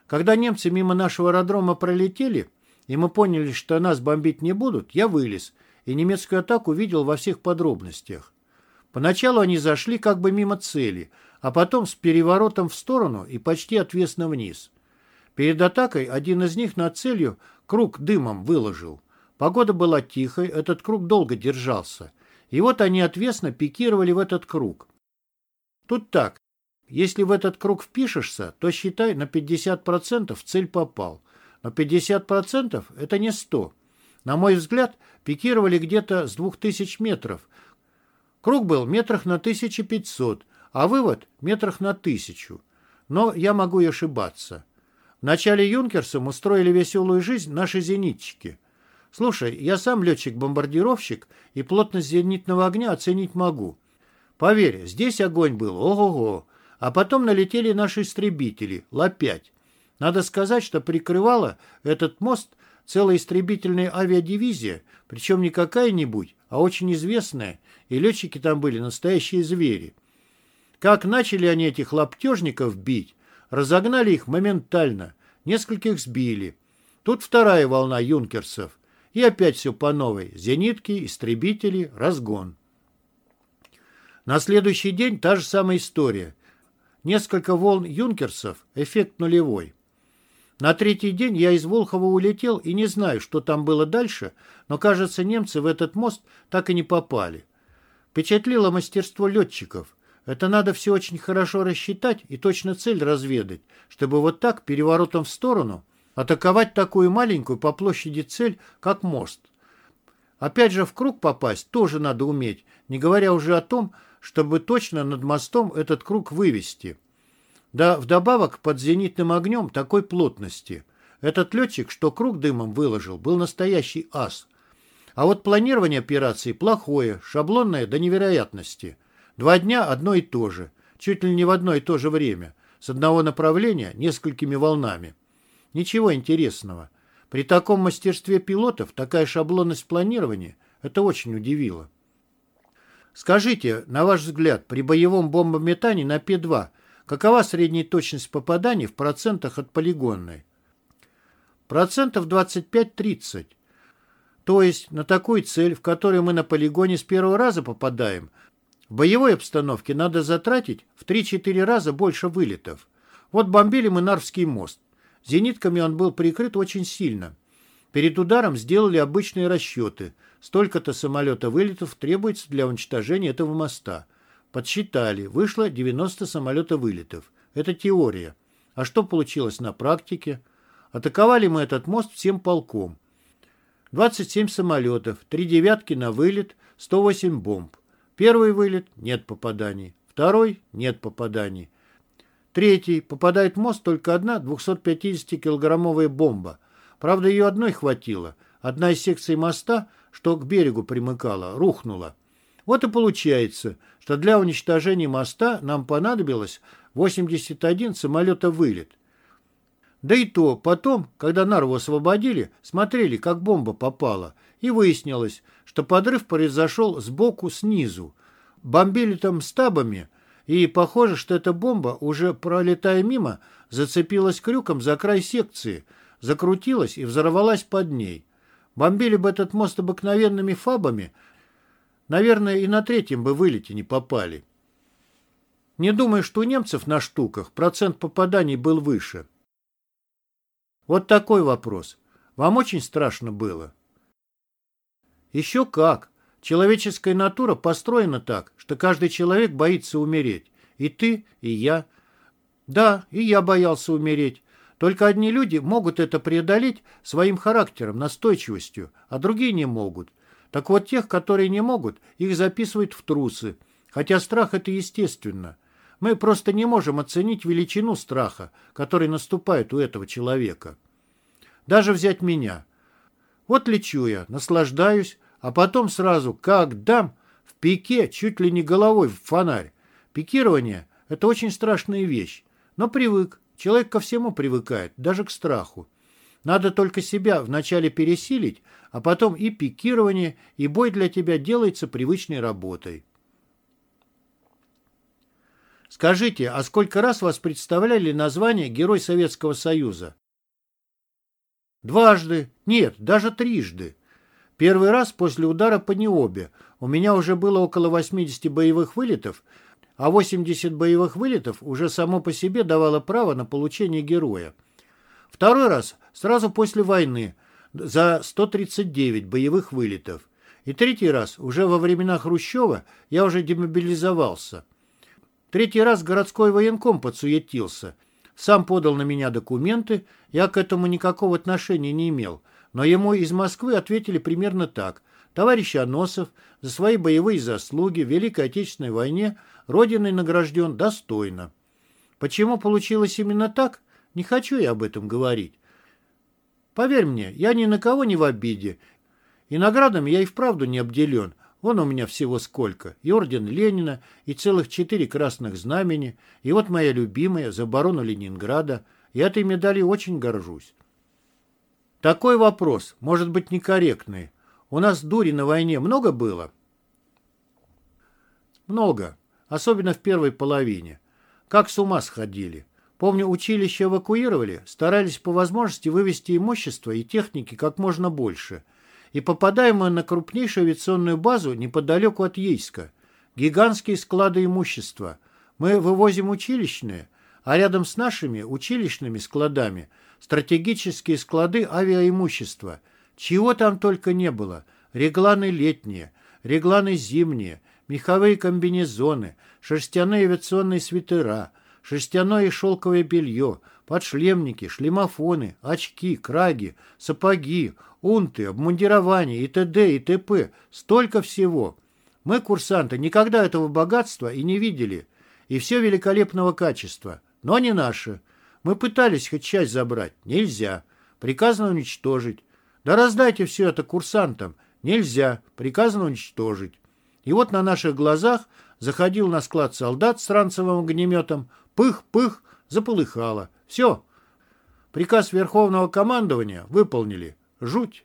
Когда немцы мимо нашего аэродрома пролетели, и мы поняли, что нас бомбить не будут, я вылез, и немецкую атаку видел во всех подробностях. Поначалу они зашли как бы мимо цели, а потом с переворотом в сторону и почти отвесно вниз. Перед атакой один из них над целью круг дымом выложил. Погода была тихой, этот круг долго держался. И вот они отвесно пикировали в этот круг. Тут так, если в этот круг впишешься, то считай, на 50% в цель попал. Но 50% это не 100. На мой взгляд, пикировали где-то с 2000 метров. Круг был метрах на 1500, а вывод метрах на 1000. Но я могу и ошибаться. В начале Юнкерсом устроили веселую жизнь наши зенитчики. Слушай, я сам летчик-бомбардировщик и плотность зенитного огня оценить могу. Поверь, здесь огонь был ого-го. А потом налетели наши истребители, Ла-5. Надо сказать, что прикрывала этот мост целая истребительная авиадивизия, причем не какая-нибудь, а очень известная, и летчики там были настоящие звери. Как начали они этих лаптежников бить, разогнали их моментально, нескольких сбили. Тут вторая волна юнкерсов. И опять все по новой. Зенитки, истребители, разгон. На следующий день та же самая история. Несколько волн юнкерсов, эффект нулевой. На третий день я из Волхова улетел и не знаю, что там было дальше, но, кажется, немцы в этот мост так и не попали. Впечатлило мастерство летчиков. Это надо все очень хорошо рассчитать и точно цель разведать, чтобы вот так, переворотом в сторону, атаковать такую маленькую по площади цель, как мост. Опять же, в круг попасть тоже надо уметь, не говоря уже о том, чтобы точно над мостом этот круг вывести. Да вдобавок под зенитным огнем такой плотности. Этот летчик, что круг дымом выложил, был настоящий ас. А вот планирование операции плохое, шаблонное до невероятности. Два дня одно и то же, чуть ли не в одно и то же время, с одного направления несколькими волнами. Ничего интересного. При таком мастерстве пилотов такая шаблонность планирования – это очень удивило. Скажите, на ваш взгляд, при боевом бомбометании на П-2 какова средняя точность попаданий в процентах от полигонной? Процентов 25-30. То есть на такую цель, в которую мы на полигоне с первого раза попадаем, в боевой обстановке надо затратить в 3-4 раза больше вылетов. Вот бомбили мы Нарвский мост. Зенитками он был прикрыт очень сильно. Перед ударом сделали обычные расчеты. Столько-то самолета вылетов требуется для уничтожения этого моста. Подсчитали. Вышло 90 самолета вылетов. Это теория. А что получилось на практике? Атаковали мы этот мост всем полком. 27 самолетов, 3 девятки на вылет, 108 бомб. Первый вылет – нет попаданий. Второй – нет попаданий. Третий. Попадает в мост только одна 250-килограммовая бомба. Правда, ее одной хватило. Одна из секций моста, что к берегу примыкала, рухнула. Вот и получается, что для уничтожения моста нам понадобилось 81 самолета вылет. Да и то, потом, когда Нарву освободили, смотрели, как бомба попала, и выяснилось, что подрыв произошел сбоку снизу. Бомбили там стабами – и похоже, что эта бомба, уже пролетая мимо, зацепилась крюком за край секции, закрутилась и взорвалась под ней. Бомбили бы этот мост обыкновенными фабами, наверное, и на третьем бы вылете не попали. Не думаю, что у немцев на штуках процент попаданий был выше. Вот такой вопрос. Вам очень страшно было? Еще как. Человеческая натура построена так, что каждый человек боится умереть. И ты, и я. Да, и я боялся умереть. Только одни люди могут это преодолеть своим характером, настойчивостью, а другие не могут. Так вот тех, которые не могут, их записывают в трусы. Хотя страх – это естественно. Мы просто не можем оценить величину страха, который наступает у этого человека. Даже взять меня. Вот лечу я, наслаждаюсь, а потом сразу, как дам, в пике, чуть ли не головой в фонарь. Пикирование – это очень страшная вещь. Но привык. Человек ко всему привыкает, даже к страху. Надо только себя вначале пересилить, а потом и пикирование, и бой для тебя делается привычной работой. Скажите, а сколько раз вас представляли название Герой Советского Союза? Дважды. Нет, даже трижды. Первый раз после удара по Необе. У меня уже было около 80 боевых вылетов, а 80 боевых вылетов уже само по себе давало право на получение героя. Второй раз сразу после войны за 139 боевых вылетов. И третий раз уже во времена Хрущева я уже демобилизовался. Третий раз городской военком подсуетился. Сам подал на меня документы, я к этому никакого отношения не имел. Но ему из Москвы ответили примерно так. Товарищ Аносов за свои боевые заслуги в Великой Отечественной войне Родиной награжден достойно. Почему получилось именно так? Не хочу я об этом говорить. Поверь мне, я ни на кого не в обиде. И наградами я и вправду не обделен. Вон у меня всего сколько. И орден Ленина, и целых четыре красных знамени, и вот моя любимая за оборону Ленинграда. Я этой медалью очень горжусь. Такой вопрос, может быть, некорректный. У нас дури на войне много было? Много. Особенно в первой половине. Как с ума сходили. Помню, училище эвакуировали, старались по возможности вывести имущество и техники как можно больше. И попадаем мы на крупнейшую авиационную базу неподалеку от Ейска. Гигантские склады имущества. Мы вывозим училищные, а рядом с нашими училищными складами стратегические склады авиаимущества. Чего там только не было. Регланы летние, регланы зимние, меховые комбинезоны, шерстяные авиационные свитера – шерстяное и шелковое белье, подшлемники, шлемофоны, очки, краги, сапоги, унты, обмундирование и т.д. и т.п. Столько всего. Мы, курсанты, никогда этого богатства и не видели. И все великолепного качества. Но не наше. Мы пытались хоть часть забрать. Нельзя. Приказано уничтожить. Да раздайте все это курсантам. Нельзя. Приказано уничтожить. И вот на наших глазах заходил на склад солдат с ранцевым огнеметом, Пых-пых, заполыхало. Все. Приказ Верховного командования выполнили. Жуть.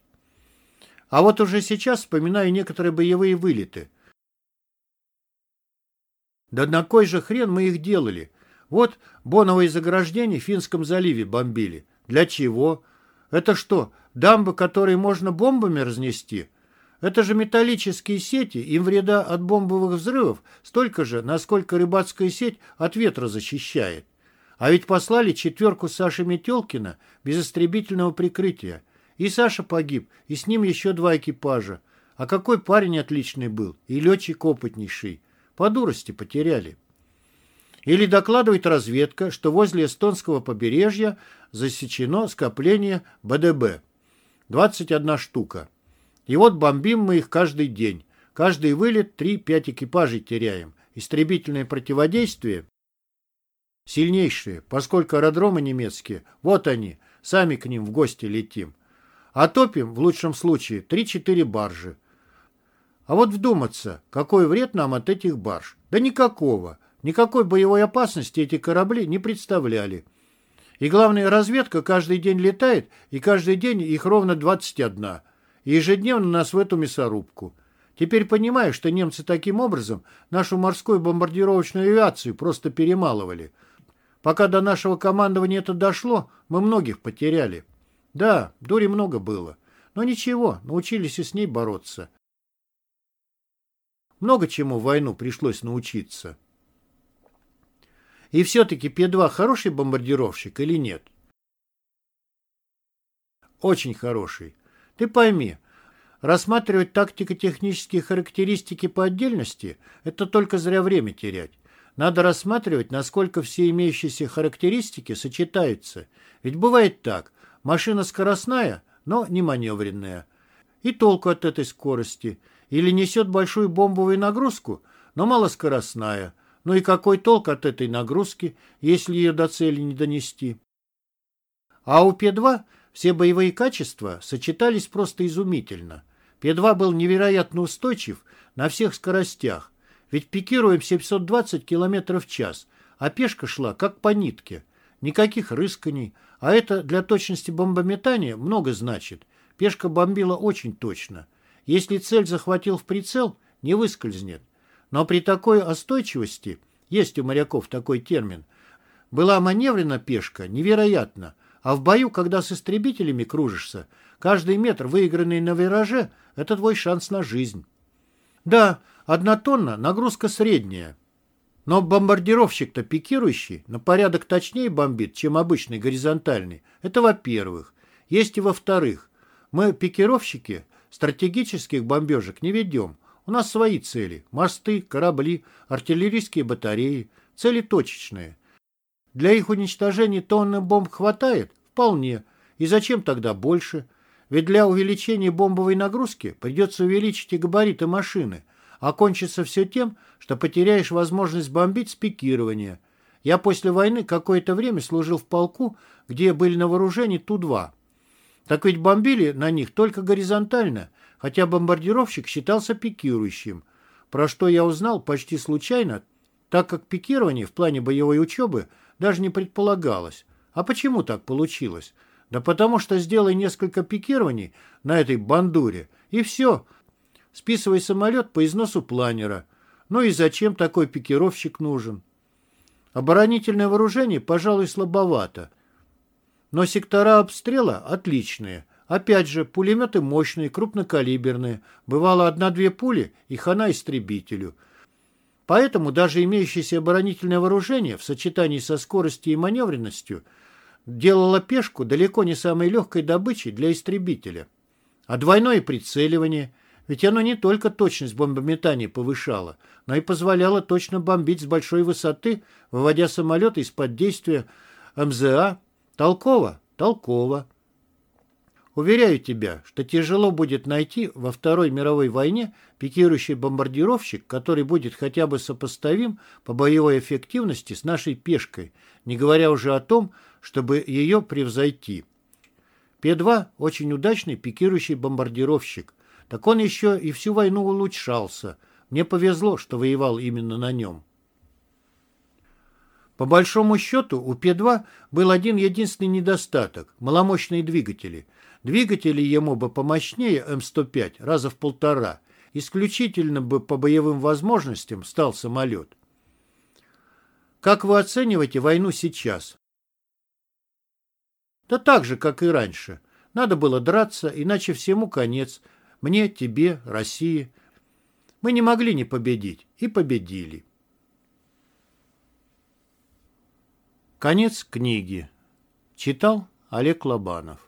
А вот уже сейчас вспоминаю некоторые боевые вылеты. Да на кой же хрен мы их делали? Вот боновые заграждения в Финском заливе бомбили. Для чего? Это что, дамбы, которые можно бомбами разнести? Это же металлические сети, им вреда от бомбовых взрывов столько же, насколько рыбацкая сеть от ветра защищает. А ведь послали четверку Саши Метелкина без истребительного прикрытия. И Саша погиб, и с ним еще два экипажа. А какой парень отличный был, и летчик опытнейший. По дурости потеряли. Или докладывает разведка, что возле эстонского побережья засечено скопление БДБ. 21 штука. И вот бомбим мы их каждый день. Каждый вылет 3-5 экипажей теряем. Истребительное противодействие сильнейшие, поскольку аэродромы немецкие, вот они, сами к ним в гости летим. А топим, в лучшем случае, 3-4 баржи. А вот вдуматься, какой вред нам от этих барж? Да никакого. Никакой боевой опасности эти корабли не представляли. И главное, разведка каждый день летает, и каждый день их ровно 21 и ежедневно нас в эту мясорубку. Теперь понимаю, что немцы таким образом нашу морскую бомбардировочную авиацию просто перемалывали. Пока до нашего командования это дошло, мы многих потеряли. Да, дури много было. Но ничего, научились и с ней бороться. Много чему в войну пришлось научиться. И все-таки П-2 хороший бомбардировщик или нет? Очень хороший. Ты пойми, рассматривать тактико-технические характеристики по отдельности – это только зря время терять. Надо рассматривать, насколько все имеющиеся характеристики сочетаются. Ведь бывает так, машина скоростная, но не маневренная. И толку от этой скорости. Или несет большую бомбовую нагрузку, но малоскоростная. Ну и какой толк от этой нагрузки, если ее до цели не донести? А у Пе-2 все боевые качества сочетались просто изумительно. Пе-2 был невероятно устойчив на всех скоростях, ведь пикируем 720 км в час, а пешка шла как по нитке. Никаких рысканий, А это для точности бомбометания много значит. Пешка бомбила очень точно. Если цель захватил в прицел, не выскользнет. Но при такой остойчивости, есть у моряков такой термин, была маневрена пешка невероятно. А в бою, когда с истребителями кружишься, каждый метр, выигранный на вираже, это твой шанс на жизнь. Да, одна тонна – нагрузка средняя. Но бомбардировщик-то пикирующий, на порядок точнее бомбит, чем обычный горизонтальный. Это во-первых. Есть и во-вторых. Мы, пикировщики, стратегических бомбежек не ведем. У нас свои цели – мосты, корабли, артиллерийские батареи, цели точечные. Для их уничтожения тонны бомб хватает? Вполне. И зачем тогда больше? Ведь для увеличения бомбовой нагрузки придется увеличить и габариты машины, а кончится все тем, что потеряешь возможность бомбить с пикирования. Я после войны какое-то время служил в полку, где были на вооружении Ту-2. Так ведь бомбили на них только горизонтально, хотя бомбардировщик считался пикирующим, про что я узнал почти случайно, так как пикирование в плане боевой учебы даже не предполагалось. А почему так получилось? Да потому что сделай несколько пикирований на этой бандуре, и все. Списывай самолет по износу планера. Ну и зачем такой пикировщик нужен? Оборонительное вооружение, пожалуй, слабовато. Но сектора обстрела отличные. Опять же, пулеметы мощные, крупнокалиберные. Бывало одна-две пули и хана истребителю. Поэтому даже имеющееся оборонительное вооружение в сочетании со скоростью и маневренностью делало пешку далеко не самой легкой добычей для истребителя. А двойное прицеливание, ведь оно не только точность бомбометания повышало, но и позволяло точно бомбить с большой высоты, выводя самолеты из-под действия МЗА. Толково? Толково. Уверяю тебя, что тяжело будет найти во Второй мировой войне пикирующий бомбардировщик, который будет хотя бы сопоставим по боевой эффективности с нашей пешкой, не говоря уже о том, чтобы ее превзойти. Пе-2 – очень удачный пикирующий бомбардировщик. Так он еще и всю войну улучшался. Мне повезло, что воевал именно на нем. По большому счету у Пе-2 был один единственный недостаток – маломощные двигатели. Двигатели ему бы помощнее М-105 раза в полтора. Исключительно бы по боевым возможностям стал самолет. Как вы оцениваете войну сейчас? Да так же, как и раньше. Надо было драться, иначе всему конец. Мне, тебе, России. Мы не могли не победить. И победили. Конец книги. Читал Олег Лобанов.